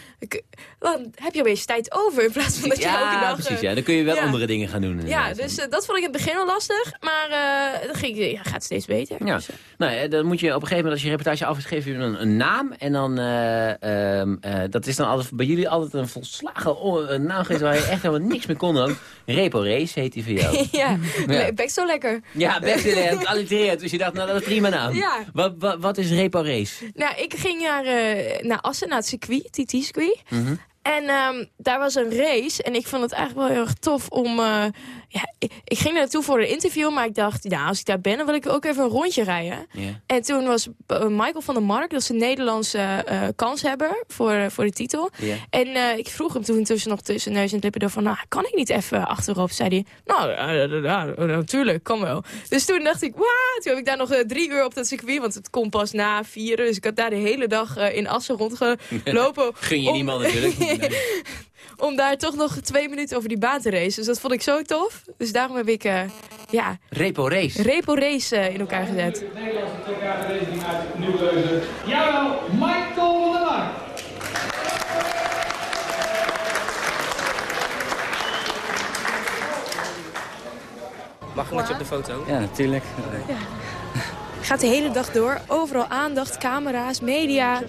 dan heb je opeens tijd over in plaats van dat je elke Ja, dag... precies. eh, Ja. Dan kun je wel ja. andere dingen gaan doen. Ja, dus eh, dat vond ik in het begin al lastig, maar eh dan ging ja, gaat steeds beter. Ja. Nou, ja, dan moet je op een gegeven moment, als je reportage af is, geef je een, een naam. En dan, eh, ehm, eh, dat is dan altijd bij jullie altijd een volslagen een naam geweest waar je echt helemaal niks mee kon ook. Repo Race heet die voor jou. *laughs* ja, Ja. bek zo lekker. Ja, best heel erg allitereerd. Dus je dacht, nou dat is prima naam. Ja. Wat, wat, wat is Repo Race? Nou, ik ging naar, eh, naar Assen, naar het circuit, TT-circuit. En ehm, daar was een race en ik vond het eigenlijk wel heel erg tof om... eh, ja, ik, ik ging naartoe voor een interview, maar ik dacht... Nou, als ik daar ben, dan wil ik ook even een rondje rijden. En toen was eh, Michael van der Mark, dat is een Nederlandse eh, kanshebber voor, voor de titel. En eh, ik vroeg hem toen tussen nog tussen neus en lippen door van... Nou, kan ik niet even achterop? Zei hij, nou, natuurlijk, kan wel. Dus toen dacht ik, wauw, toen heb ik daar nog drie uur op dat circuit... want het kon pas na vieren, dus ik had daar de hele dag in Assen rondgelopen. *laughs* Gun je om- niemand natuurlijk. *laughs* om daar toch nog twee minuten over die baan te racen. Dus dat vond ik zo tof. Dus daarom heb ik, eh, ja, Repo Race. Repo Race eh, in elkaar gezet. Nederlandse trekaarverdeling uit Nieuwleuzen. Jawel, Michael van der Mark. Mag ik met je op de foto? Ja, natuurlijk. Gaat de hele dag door. Overal aandacht, camera's, media.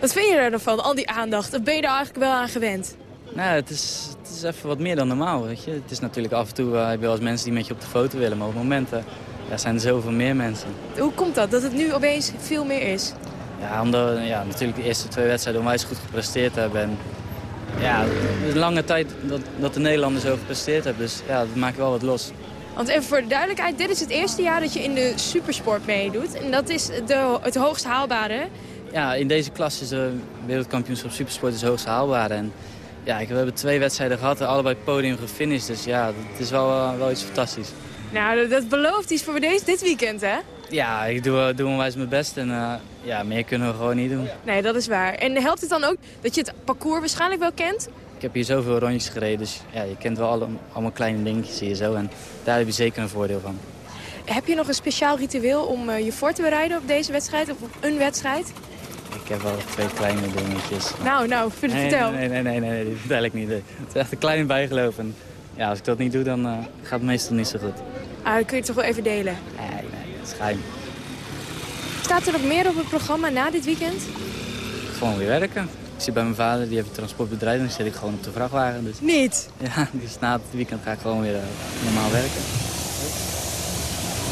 Wat vind je er dan van, al die aandacht? Of ben je daar eigenlijk wel aan gewend? Nou, het is, het is even wat meer dan normaal, weet je. Het is natuurlijk af en toe, uh, heb je wel eens mensen die met je op de foto willen. Maar op momenten ja, zijn er zoveel meer mensen. Hoe komt dat, dat het nu opeens veel meer is? Ja, omdat ja, natuurlijk de eerste twee wedstrijden onwijs goed gepresteerd hebben. En, ja, het is een lange tijd dat, dat de Nederlanders zo gepresteerd hebben. Dus ja, dat maakt wel wat los. Want even voor de duidelijkheid, dit is het eerste jaar dat je in de supersport meedoet. En dat is de, het hoogst haalbare. Ja, in deze klas is de wereldkampioenschap supersport het hoogst haalbare. En ja, we hebben twee wedstrijden gehad en allebei het podium gefinished. Dus ja, het is wel, uh, wel iets fantastisch. Nou, dat belooft iets voor deze, dit weekend, hè? Ja, ik doe, doe onwijs mijn best en uh, ja, meer kunnen we gewoon niet doen. Nee, dat is waar. En helpt het dan ook dat je het parcours waarschijnlijk wel kent? Ik heb hier zoveel rondjes gereden, dus ja, je kent wel alle, allemaal kleine dingetjes hier zo. En daar heb je zeker een voordeel van. Heb je nog een speciaal ritueel om je voor te bereiden op deze wedstrijd of op een wedstrijd? Ik heb wel twee kleine dingetjes. Nou, nou, nee, vertel. Nee, nee, nee, nee, nee, die vertel ik niet. Het is echt een klein bijgeloof. En ja, als ik dat niet doe, dan uh, gaat het meestal niet zo goed. Ah, kun je toch wel even delen? Nee, nee, dat is geheim. Staat er nog meer op het programma na dit weekend? Gewoon weer werken. Ik zit bij mijn vader, die heeft een transportbedrijf en dan zit ik gewoon op de vrachtwagen. Dus... Niet? Ja, dus na het weekend ga ik gewoon weer uh, normaal werken.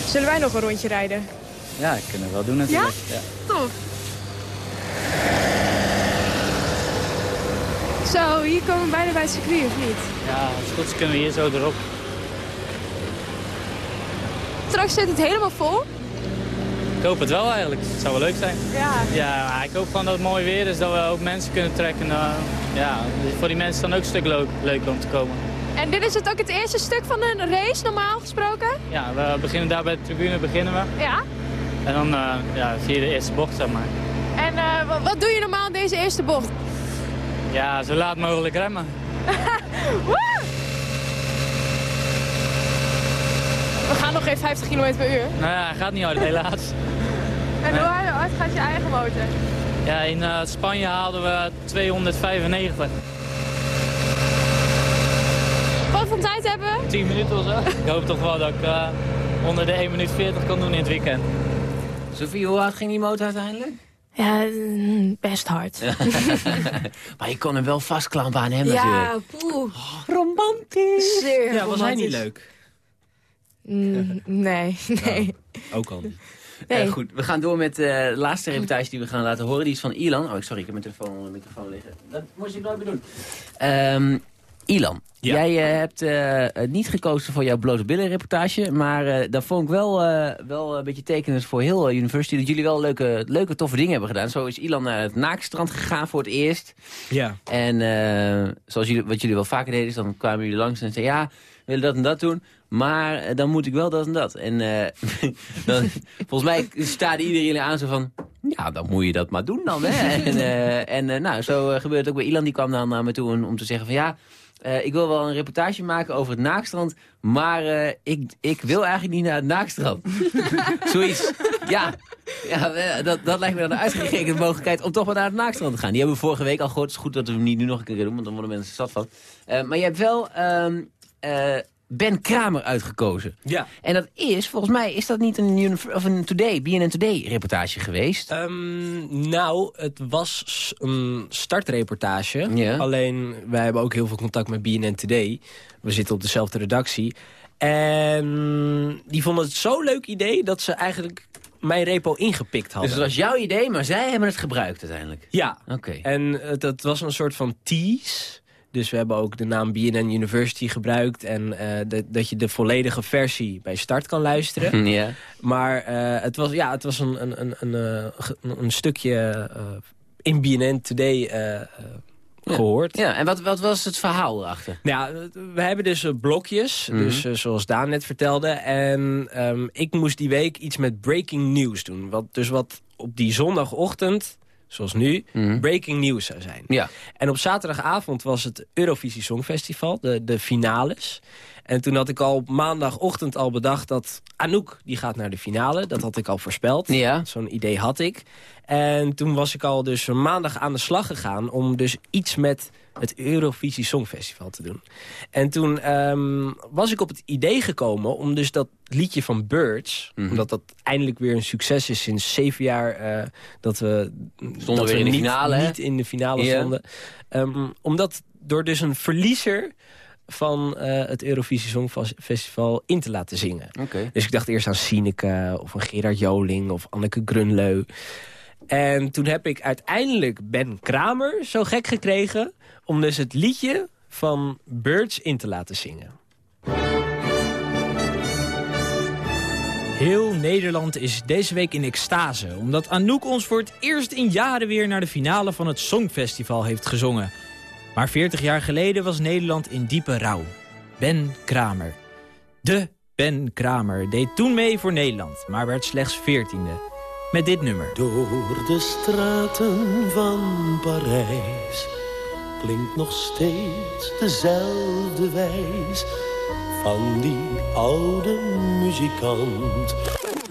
Zullen wij nog een rondje rijden? Ja, dat kunnen we wel doen natuurlijk. Ja? ja. Tof. Zo, hier komen we bijna bij het circuit, of niet? Ja, als het goed is kunnen we hier zo erop. Straks zit het helemaal vol? Ik hoop het wel eigenlijk. Het zou wel leuk zijn. Ja. Ja, ik hoop gewoon dat het mooi weer is, dat we ook mensen kunnen trekken. Uh, ja, voor die mensen dan ook een stuk leuk, om te komen. En dit is het ook het eerste stuk van de race, normaal gesproken? Ja, we beginnen daar bij de tribune, beginnen we. Ja. En dan uh, ja, via de eerste bocht, zeg maar. En uh, wa- wat doe je normaal in deze eerste bocht? Ja, zo laat mogelijk remmen. *laughs* We gaan nog geen 50 km per uur. Nou ja, gaat niet hard, helaas. En hoe hard hard gaat je eigen motor? Ja, in eh, Spanje haalden we 295. Wat voor tijd hebben we? 10 minuten of zo. *laughs* Ik hoop toch wel dat ik eh, onder de 1 minuut 40 kan doen in het weekend. Sophie, hoe hard ging die motor uiteindelijk? Ja, mm, best hard. *laughs* maar je kon hem wel vastklampen aan hem Ja, natuurlijk. poeh. romantisch. Zeer Ja, was hij niet leuk? Mm, nee, *laughs* nee. Ook al niet. Nee. Eh, goed, we gaan door met eh, de laatste reportage die we gaan laten horen. Die is van Ilan. Oh, sorry, ik heb mijn telefoon onder de microfoon liggen. Dat moest ik nooit meer doen. Ehm, Ilan, jij eh, hebt eh, eh, niet gekozen voor jouw blote billen reportage. Maar eh, dat vond ik wel, wel een beetje tekenend voor heel University. Dat jullie wel leuke, leuke toffe dingen hebben gedaan. Zo is Ilan naar het Naakstrand gegaan voor het eerst. Ja. En zoals jullie, wat jullie wel vaker deden, is dan kwamen jullie langs en zeiden... ja, we willen dat en dat doen, maar dan moet ik wel dat en dat. En *laughs* dan, volgens mij staat iedereen aan zo van... ja, dan moet je dat maar doen dan. Hè? en en nou, zo gebeurt het ook bij Ilan. Die kwam dan naar me toe om, om te zeggen van... ja, eh, ik wil wel een reportage maken over het Naakstrand... maar eh, ik, ik wil eigenlijk niet naar het Naakstrand. *laughs* Zoiets. Ja, ja eh, dat, dat lijkt me dan een uitgerekende mogelijkheid om toch maar naar het Naakstrand te gaan. Die hebben we vorige week al gehoord. Het is goed dat we hem niet nu nog een keer doen, want dan worden mensen zat van. Maar je hebt wel ehm, eh, Ben Kramer uitgekozen. Ja. En dat is, volgens mij, is dat niet een, of een Today, BNN Today reportage geweest? Ehm, nou, het was een startreportage. Ja. Alleen, wij hebben ook heel veel contact met BNN Today. We zitten op dezelfde redactie. En die vonden het zo'n leuk idee dat ze eigenlijk mijn repo ingepikt hadden. Dus het was jouw idee, maar zij hebben het gebruikt uiteindelijk? Ja. Oké. En het, het was een soort van tease. Dus we hebben ook de naam BNN University gebruikt. En eh, de- dat je de volledige versie bij start kan luisteren. *laughs* Ja. Maar eh, het was, ja, het was een, een, een, een, eh, een stukje in BNN Today eh, eh, gehoord. Ja, en wat, wat was het verhaal erachter? Ja, we hebben dus blokjes, Mhm. dus zoals Daan net vertelde. En ehm, ik moest die week iets met breaking news doen. Wat, dus wat op die zondagochtend, zoals nu, breaking news zou zijn. Mhm. Ja. En op zaterdagavond was het Eurovisie Songfestival, de, de finales. En toen had ik al op maandagochtend al bedacht dat Anouk die gaat naar de finale. Dat had ik al voorspeld. Ja. Zo'n idee had ik. En toen was ik al dus maandag aan de slag gegaan om dus iets met het Eurovisie Songfestival te doen. En toen ehm, was ik op het idee gekomen om dus dat liedje van Birds... Mhm. omdat dat eindelijk weer een succes is sinds zeven jaar... eh, dat we, dat weer we in de niet, finale, niet in de finale Ja. stonden. Ehm, omdat door dus een verliezer van eh, het Eurovisie Songfestival in te laten zingen. Dus ik dacht eerst aan Sineke of een Gerard Joling of Anneke Grunleu. En toen heb ik uiteindelijk Ben Kramer zo gek gekregen... om dus het liedje van Birds in te laten zingen. Heel Nederland is deze week in extase... omdat Anouk ons voor het eerst in jaren weer naar de finale van het Songfestival heeft gezongen. Maar 40 jaar geleden was Nederland in diepe rouw. Ben Kramer. De Ben Kramer deed toen mee voor Nederland, maar werd slechts 14e. Met dit nummer. Door de straten van Parijs klinkt nog steeds dezelfde wijs van die oude muzikant.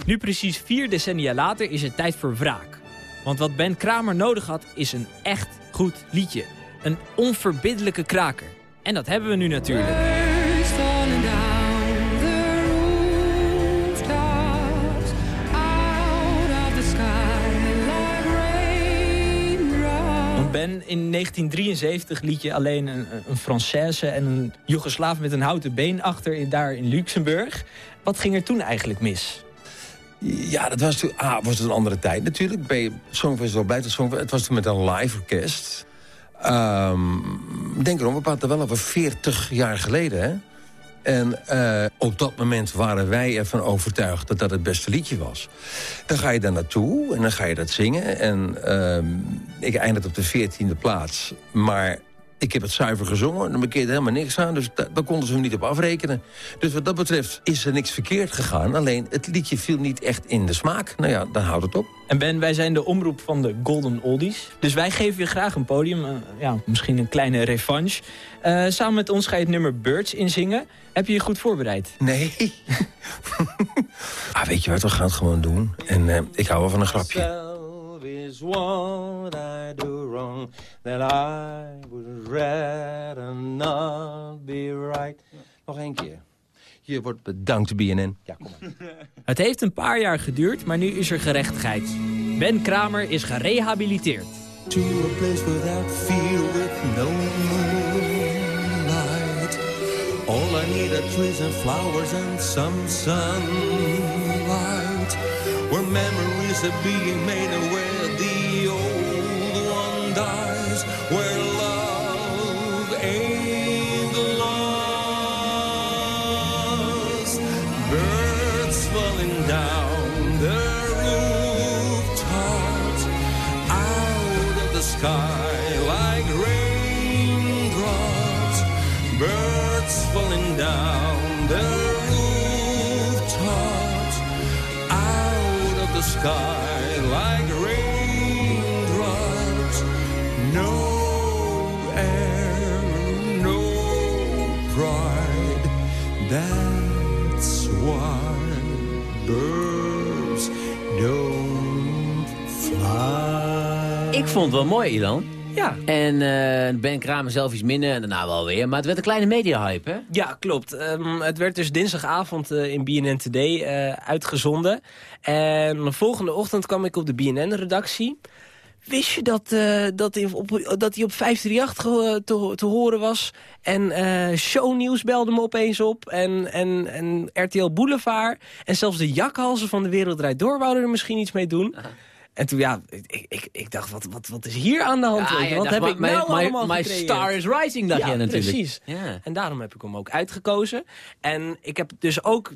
Nu precies vier decennia later is het tijd voor wraak. Want wat Ben Kramer nodig had is een echt goed liedje. Een onverbiddelijke kraker. En dat hebben we nu natuurlijk. Ben, in 1973 liet je alleen een, een Française en een Joegoslaaf met een houten been achter in, daar in Luxemburg. Wat ging er toen eigenlijk mis? Ja, dat was toen ah, was het een andere tijd natuurlijk. Bij Songfestival, bij het Songfestival. Het was toen met een live orkest. Ehm, denk erom, we praten wel over 40 jaar geleden, hè? En eh, op dat moment waren wij ervan overtuigd dat dat het beste liedje was. Dan ga je daar naartoe en dan ga je dat zingen. En ehm, ik eindigde op de veertiende plaats. Maar Ik heb het zuiver gezongen, dan bekeerde helemaal niks aan. Dus da- daar konden ze hem niet op afrekenen. Dus wat dat betreft is er niks verkeerd gegaan. Alleen het liedje viel niet echt in de smaak. Nou ja, dan houdt het op. En Ben, wij zijn de omroep van de Golden Oldies. Dus wij geven je graag een podium. eh, ja, misschien een kleine revanche. Eh, samen met ons ga je het nummer Birds inzingen. Heb je je goed voorbereid? Nee. *laughs* ah, weet je wat, we gaan het gewoon doen. En eh, ik hou wel van een grapje. Is what I do wrong That I would rather not be right Nog één keer. Je wordt bedankt, BNN. Ja, kom maar. *laughs* Het heeft een paar jaar geduurd, maar nu is er gerechtigheid. Ben Kramer is gerehabiliteerd. To a place without fear with no moonlight All I need are trees and flowers and some sunlight Where memories are being made and where the old one dies Where love ain't lost. Birds falling down the rooftops Out of the sky sky like raindrops. No air, no pride. That's why birds don't fly. Ik vond het wel mooi, Ilan. Ja. En eh, Ben Kramer zelf iets minder en daarna wel weer. Maar het werd een kleine media-hype, hè? Ja, klopt. Ehm, het werd dus dinsdagavond eh, in BNN Today eh, uitgezonden. En de volgende ochtend kwam ik op de BNN-redactie. Wist je dat, eh, dat, hij op, dat hij op 538 ge- te, te horen was? En shownieuws belde me opeens op. En, en, en RTL Boulevard. En zelfs de jakhalzen van de Wereld Draait Door wouden er misschien iets mee doen. En toen, ja, ik, ik, ik dacht, wat, wat, wat is hier aan de hand? Ja, wat dacht, heb ik my- nou my- allemaal my gecreëerd? star is rising, dacht ja, je natuurlijk. precies. Ja. En daarom heb ik hem ook uitgekozen. En ik heb dus ook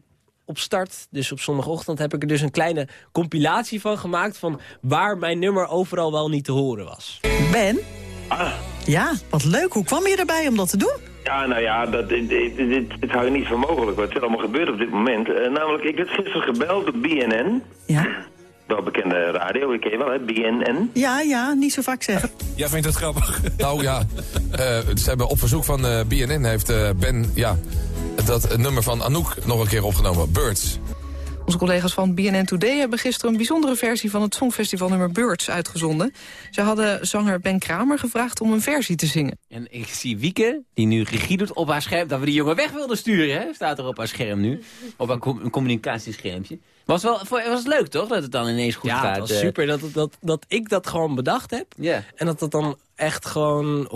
op start, dus op zondagochtend... heb ik er dus een kleine compilatie van gemaakt... van waar mijn nummer overal wel niet te horen was. Ben? Ja, wat leuk. Hoe kwam je erbij om dat te doen? Ja, nou ja, dat, dit, dit, dit, dit hou je niet voor mogelijk. Wat er allemaal gebeurt op dit moment. Eh, namelijk, ik werd gisteren gebeld door BNN. Ja. *clears throat* Wel bekende radio, ik ken je wel, hè? BNN. Ja, ja, niet zo vaak zeggen. Jij vindt het grappig? *laughs* nou ja, eh, ze hebben op verzoek van eh, BNN heeft eh, Ben ja, dat nummer van Anouk nog een keer opgenomen. Birds. Onze collega's van BNN Today hebben gisteren een bijzondere versie van het Songfestivalnummer Birds uitgezonden. Ze hadden zanger Ben Kramer gevraagd om een versie te zingen. En ik zie Wieke, die nu regie doet op haar scherm... dat we die jongen weg wilden sturen, hè? Staat er op haar scherm nu. Op haar com- een communicatieschermpje. Was, wel, was leuk, toch? Dat het dan ineens goed ja, gaat. het was eh. super dat, dat, dat ik dat gewoon bedacht heb. Ja. En dat dat dan echt gewoon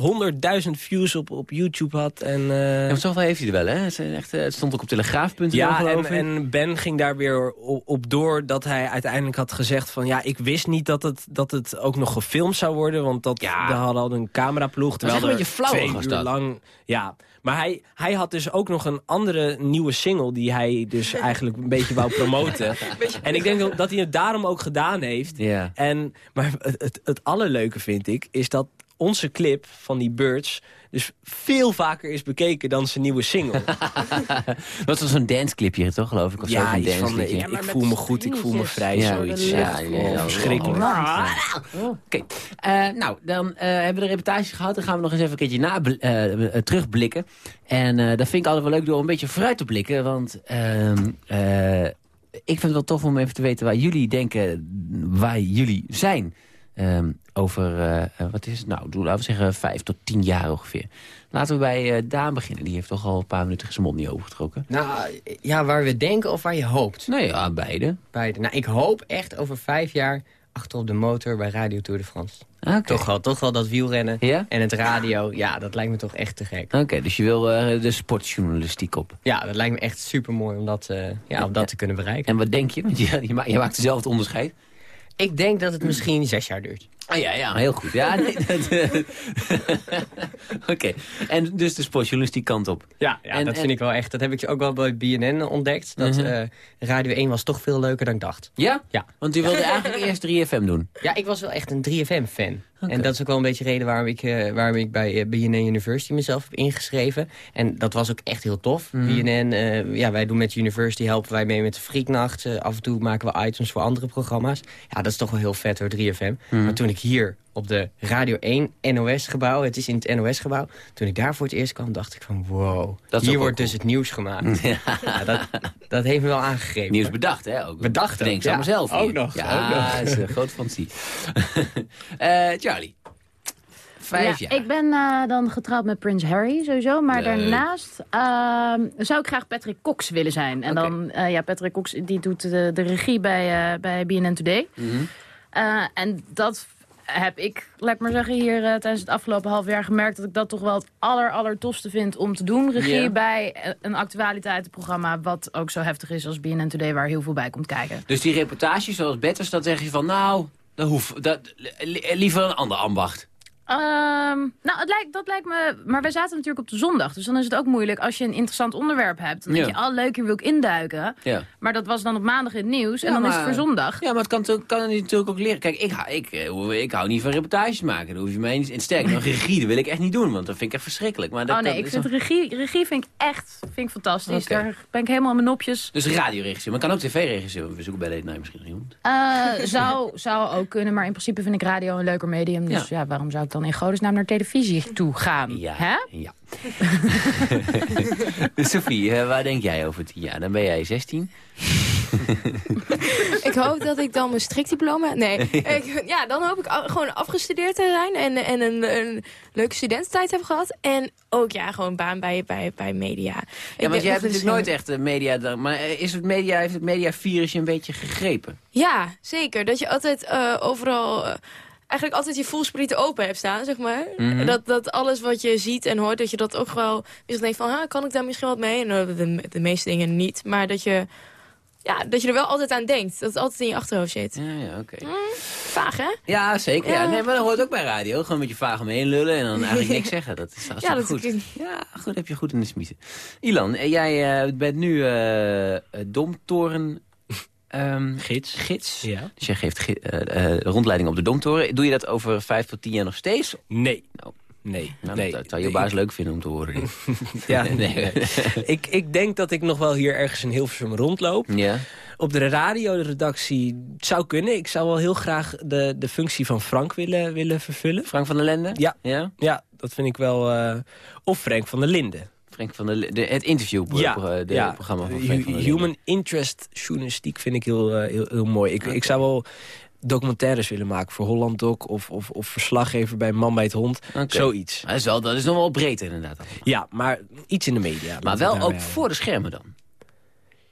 100.000 views op, op YouTube had. En, eh, Ja, maar zoveel heeft hij er wel, hè? Het, echt, eh, het stond ook op telegraaf.nl, Ja, en, Ben ging daar weer op, op door dat hij uiteindelijk had gezegd van... ja, ik wist niet dat het, dat het ook nog gefilmd zou worden... want dat, daar hadden al een cameraploeg. Dat is terwijl een er beetje twee was uur dat. lang... Ja, maar hij, hij had dus ook nog een andere nieuwe single... die hij dus *laughs* eigenlijk een beetje wou promoten. *laughs* en ik denk dat- dat hij het daarom ook gedaan heeft. Ja. En, maar het, het, het allerleuke vind ik, is dat onze clip van die Birds... dus veel vaker is bekeken dan zijn nieuwe single. *laughs* Dat was zo'n danceclipje, toch, geloof ik? Of zo, Ja, zo'n iets van, danceliedje. ik, voel me goed, ik voel me vrij, Ja, zoiets. ja, Ja, ja, ja, verschrikkelijk. ja. Oké, Eh, nou, dan eh, hebben we de reportage gehad. Dan gaan we nog eens even een keertje na, eh, terugblikken. En eh, dat vind ik altijd wel leuk door een beetje vooruit te blikken. Want ehm, eh, ik vind het wel tof om even te weten waar jullie denken, waar jullie zijn. Ehm, over, eh, eh, wat is het nou, laten we zeggen vijf tot tien jaar ongeveer. Laten we bij eh, Daan beginnen. Die heeft toch al een paar minuten zijn mond niet overgetrokken. Nou, ja, waar we denken of waar je hoopt? Nou ja, beide. Beide. Nou, ik hoop echt over vijf jaar achter op de motor bij Radio Tour de France. Toch wel, toch wel dat wielrennen en het radio. Ja, dat lijkt me toch echt te gek. Oké, dus je wil de sportjournalistiek op. Ja, dat lijkt me echt super mooi om dat, ja, om dat te kunnen bereiken. En wat denk je? Want je, je, ma- je maakt zelf het onderscheid. Ik denk dat het misschien zes jaar duurt. Ah ja, ja, heel goed. Ja, nee, *laughs* eh, *laughs* Oké, en dus de sportjournalistiek kant op. Ja, ja En- dat en- vind ik wel echt. Dat heb ik ook wel bij BNN ontdekt. Dat Mhm. eh, Radio 1 was toch veel leuker dan ik dacht. Ja? Ja. Want u wilde eigenlijk eerst 3FM doen. Ja, ik was wel echt een 3FM-fan. En dat is ook wel een beetje de reden waarom ik, eh, waarom ik bij BNN University mezelf heb ingeschreven. En dat was ook echt heel tof. Mhm. BNN, eh, ja, wij doen met University, helpen wij mee met de Freaknacht. Eh, af en toe maken we items voor andere programma's. Ja, dat is toch wel heel vet hoor, 3FM. Mhm. Maar toen ik hier op de Radio 1 NOS-gebouw, het is in het NOS-gebouw... toen ik daar voor het eerst kwam, dacht ik van wow, Dat hier wordt dus het nieuws gemaakt. *laughs* Ja, dat, dat heeft me wel aangegrepen. Nieuws bedacht, hè? Ook. Bedacht ook, Denk ze ja. allemaal zelf. Ook hier. nog, Ja, ook nog. dat is een groot fantasie. *laughs* Eh Charlie. Vijf ja, jaar. Ik ben eh, dan getrouwd met Prins Harry sowieso. Maar Leuk. daarnaast ehm, zou ik graag Patrick Cox willen zijn. En dan, eh, ja, Patrick Cox die doet de, de regie bij, eh, bij BNN Today. Mhm. Eh, en dat heb ik, laat ik maar zeggen, hier eh, tijdens het afgelopen half jaar gemerkt... dat ik dat toch wel het aller, allertofste vind om te doen. Regie bij eh, een actualiteitenprogramma... wat ook zo heftig is als BNN Today, waar heel veel bij komt kijken. Dus die reportages zoals Betters, dan zeg je van... nou, dat hoeft, dat, li- liever een ander ambacht. Ehm, nou, het lijkt, dat lijkt me... Maar wij zaten natuurlijk op de zondag. Dus dan is het ook moeilijk als je een interessant onderwerp hebt. Dan denk Ja. je, oh leuk, hier wil ik induiken. Ja. Maar dat was dan op maandag in het nieuws. en Ja, dan is het voor zondag. Ja, maar het kan, kan je natuurlijk ook leren. Kijk, ik, hou- ik, eh, ik hou niet van reportages maken. Dan hoef je mij niet... En sterker nog, *laughs* regie, dat wil ik echt niet doen. Want dat vind ik echt verschrikkelijk. Maar dat oh nee, kan- ik vind dan- regie, regie vind ik echt vind ik fantastisch. Daar ben ik helemaal aan mijn nopjes. Dus radioregisseur. Maar kan ook tv-regisseur. We zoeken bij Late Night misschien iemand. Eh, zou, zou ook kunnen, maar in principe vind ik radio een leuker medium. Dus ja, waarom zou ik dan in godesnaam naar televisie toe gaan? Ja, Hè? ja. *laughs* Sophie, eh, waar denk jij over tien jaar? Dan ben jij 16. *laughs* Ik hoop dat ik dan mijn strikdiploma... Nee, *laughs* ik, ja, dan hoop ik gewoon afgestudeerd te zijn en, en een, een leuke studententijd heb gehad. En ook ja, gewoon baan bij, bij, bij media. Ik Ja, denk want jij hebt natuurlijk nooit echt de media... dan- Maar eh, is het media, heeft het mediavirus je een beetje gegrepen? Ja, zeker. Dat je altijd eh, overal... eh, eigenlijk altijd je voelsprieten open hebt staan, zeg maar. Mhm. dat, dat alles wat je ziet en hoort, dat je dat ook wel... Dus denkt van, ah, kan ik daar misschien wat mee? En eh, de, de meeste dingen niet. Maar dat je, ja, dat je er wel altijd aan denkt. Dat het altijd in je achterhoofd zit. Ja, ja, oké. Vaag, hè? Ja, zeker. Ja. Ja. Nee, maar dat hoort ook bij radio. Gewoon een beetje vaag omheen lullen en dan *laughs* eigenlijk niks zeggen. Dat is Ja, dat goed. Ja, goed, heb je goed in de smiezen. Ilan, eh, jij eh, bent nu eh, domtoren... ehm, Gids. Gids. Ja. Dus jij geeft eh, eh, rondleiding op de domtoren. Doe je dat over vijf tot tien jaar nog steeds? Nee. Nou, Nee. nou, nee. dat zou je baas leuk vinden om te horen. *laughs* Ja, Nee. nee. *laughs* ik, ik denk dat ik nog wel hier ergens in Hilversum rondloop. Ja. Op de radioredactie zou kunnen. Ik zou wel heel graag de, de functie van Frank willen, willen vervullen. Frank van der Lende? Ja. Ja? Ja, dat vind ik wel... eh, of Frank van der Linden. Frank van de, het interview Ja, de ja. programma van Hu- Frank van der Lende. Human interest journalistiek vind ik heel, eh, heel, heel mooi. Ik, ik zou wel documentaires willen maken voor Holland Doc... of, of, of verslaggever bij Man bij het Hond. Zoiets. Dat is, wel, dat is nog wel breed inderdaad. Ja, maar iets in de media. Maar wel ook daarbij- voor de schermen dan.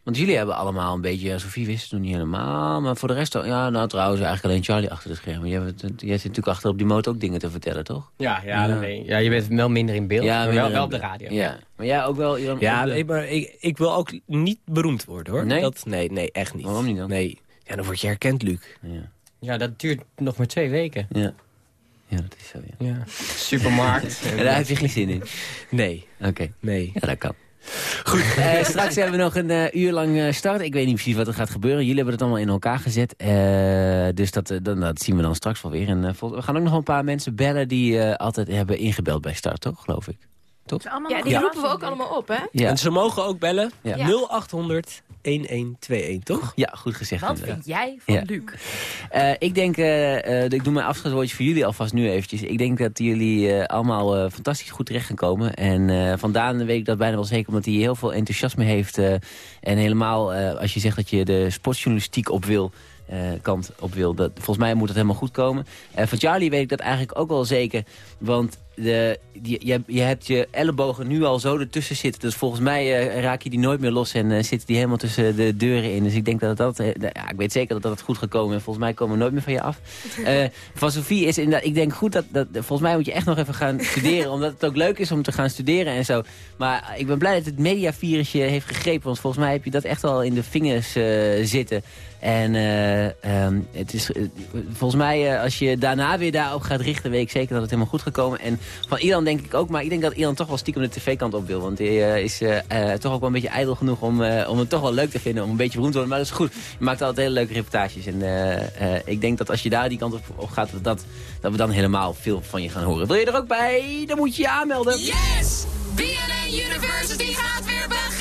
Want jullie hebben allemaal een beetje... ja, Sophie wist het nog niet helemaal. Maar voor de rest... Ja, nou trouwens eigenlijk alleen Charlie achter de schermen. Jij, jij zit natuurlijk achter op die motor ook dingen te vertellen, toch? Ja, ja, nee. ja, je bent wel minder in beeld, maar minder wel, wel op de radio. Ja. Maar jij ook wel... Ja, op de- nee, maar ik, ik wil ook niet beroemd worden, hoor. Nee? Dat, nee, nee, echt niet. Waarom niet dan? Nee. Ja, dan word je herkend, Luc. Ja. Ja, dat duurt nog maar twee weken. Ja. Ja, dat is zo, ja. Ja. Supermarkt. *laughs* En daar heb je geen zin in? Nee. Oké. Nee. Ja, dat kan. Goed, *laughs* eh, straks hebben we nog een eh, uur lang eh, start. Ik weet niet precies wat er gaat gebeuren. Jullie hebben het allemaal in elkaar gezet. Dus dat, dan, dat zien we dan straks wel weer. En, we gaan ook nog een paar mensen bellen die altijd hebben ingebeld bij start, toch? Geloof ik. Toch? Ja, die roepen we ook allemaal op, hè? Ja. En ze mogen ook bellen. Ja. 0800 1121, toch? Ja, goed gezegd. Wat inderdaad. vind jij van Ja. Luc? Eh, ik denk, eh, eh, ik doe mijn afscheidswoordje voor jullie alvast nu eventjes. Ik denk dat jullie eh, allemaal eh, fantastisch goed terecht gaan komen. En eh van Daan weet ik dat bijna wel zeker, omdat hij heel veel enthousiasme heeft. eh, en helemaal, eh, als je zegt dat je de sportjournalistiek op wil... eh, kant op wil. Dat, volgens mij moet het helemaal goed komen. Eh, van Charlie weet ik dat eigenlijk ook wel zeker. Want de, je, je, je hebt je ellebogen nu al zo ertussen zitten. Dus volgens mij eh, raak je die nooit meer los en eh, zitten die helemaal tussen de deuren in. Dus ik denk dat dat, eh, ja, ik weet zeker dat dat goed gaat komen. En volgens mij komen we nooit meer van je af. *laughs* Van Sofie is inderdaad, ik denk goed dat, dat, volgens mij moet je echt nog even gaan studeren. *laughs* omdat het ook leuk is om te gaan studeren en zo. Maar ik ben blij dat het mediavirusje heeft gegrepen. Want volgens mij heb je dat echt al in de vingers zitten. En eh, ehm, het is, volgens mij, als je daarna weer daarop gaat richten... weet ik zeker dat het helemaal goed gaat komen. En van Ilan denk ik ook, maar ik denk dat Ilan toch wel stiekem de tv-kant op wil. Want hij eh, is eh, eh, toch ook wel een beetje ijdel genoeg om, om het toch wel leuk te vinden. Om een beetje beroemd te worden. Maar dat is goed. Je maakt altijd hele leuke reportages. En ik denk dat als je daar die kant op, gaat, dat, dat we dan helemaal veel van je gaan horen. Wil je er ook bij? Dan moet je je aanmelden. Yes! BNN University gaat weer beginnen!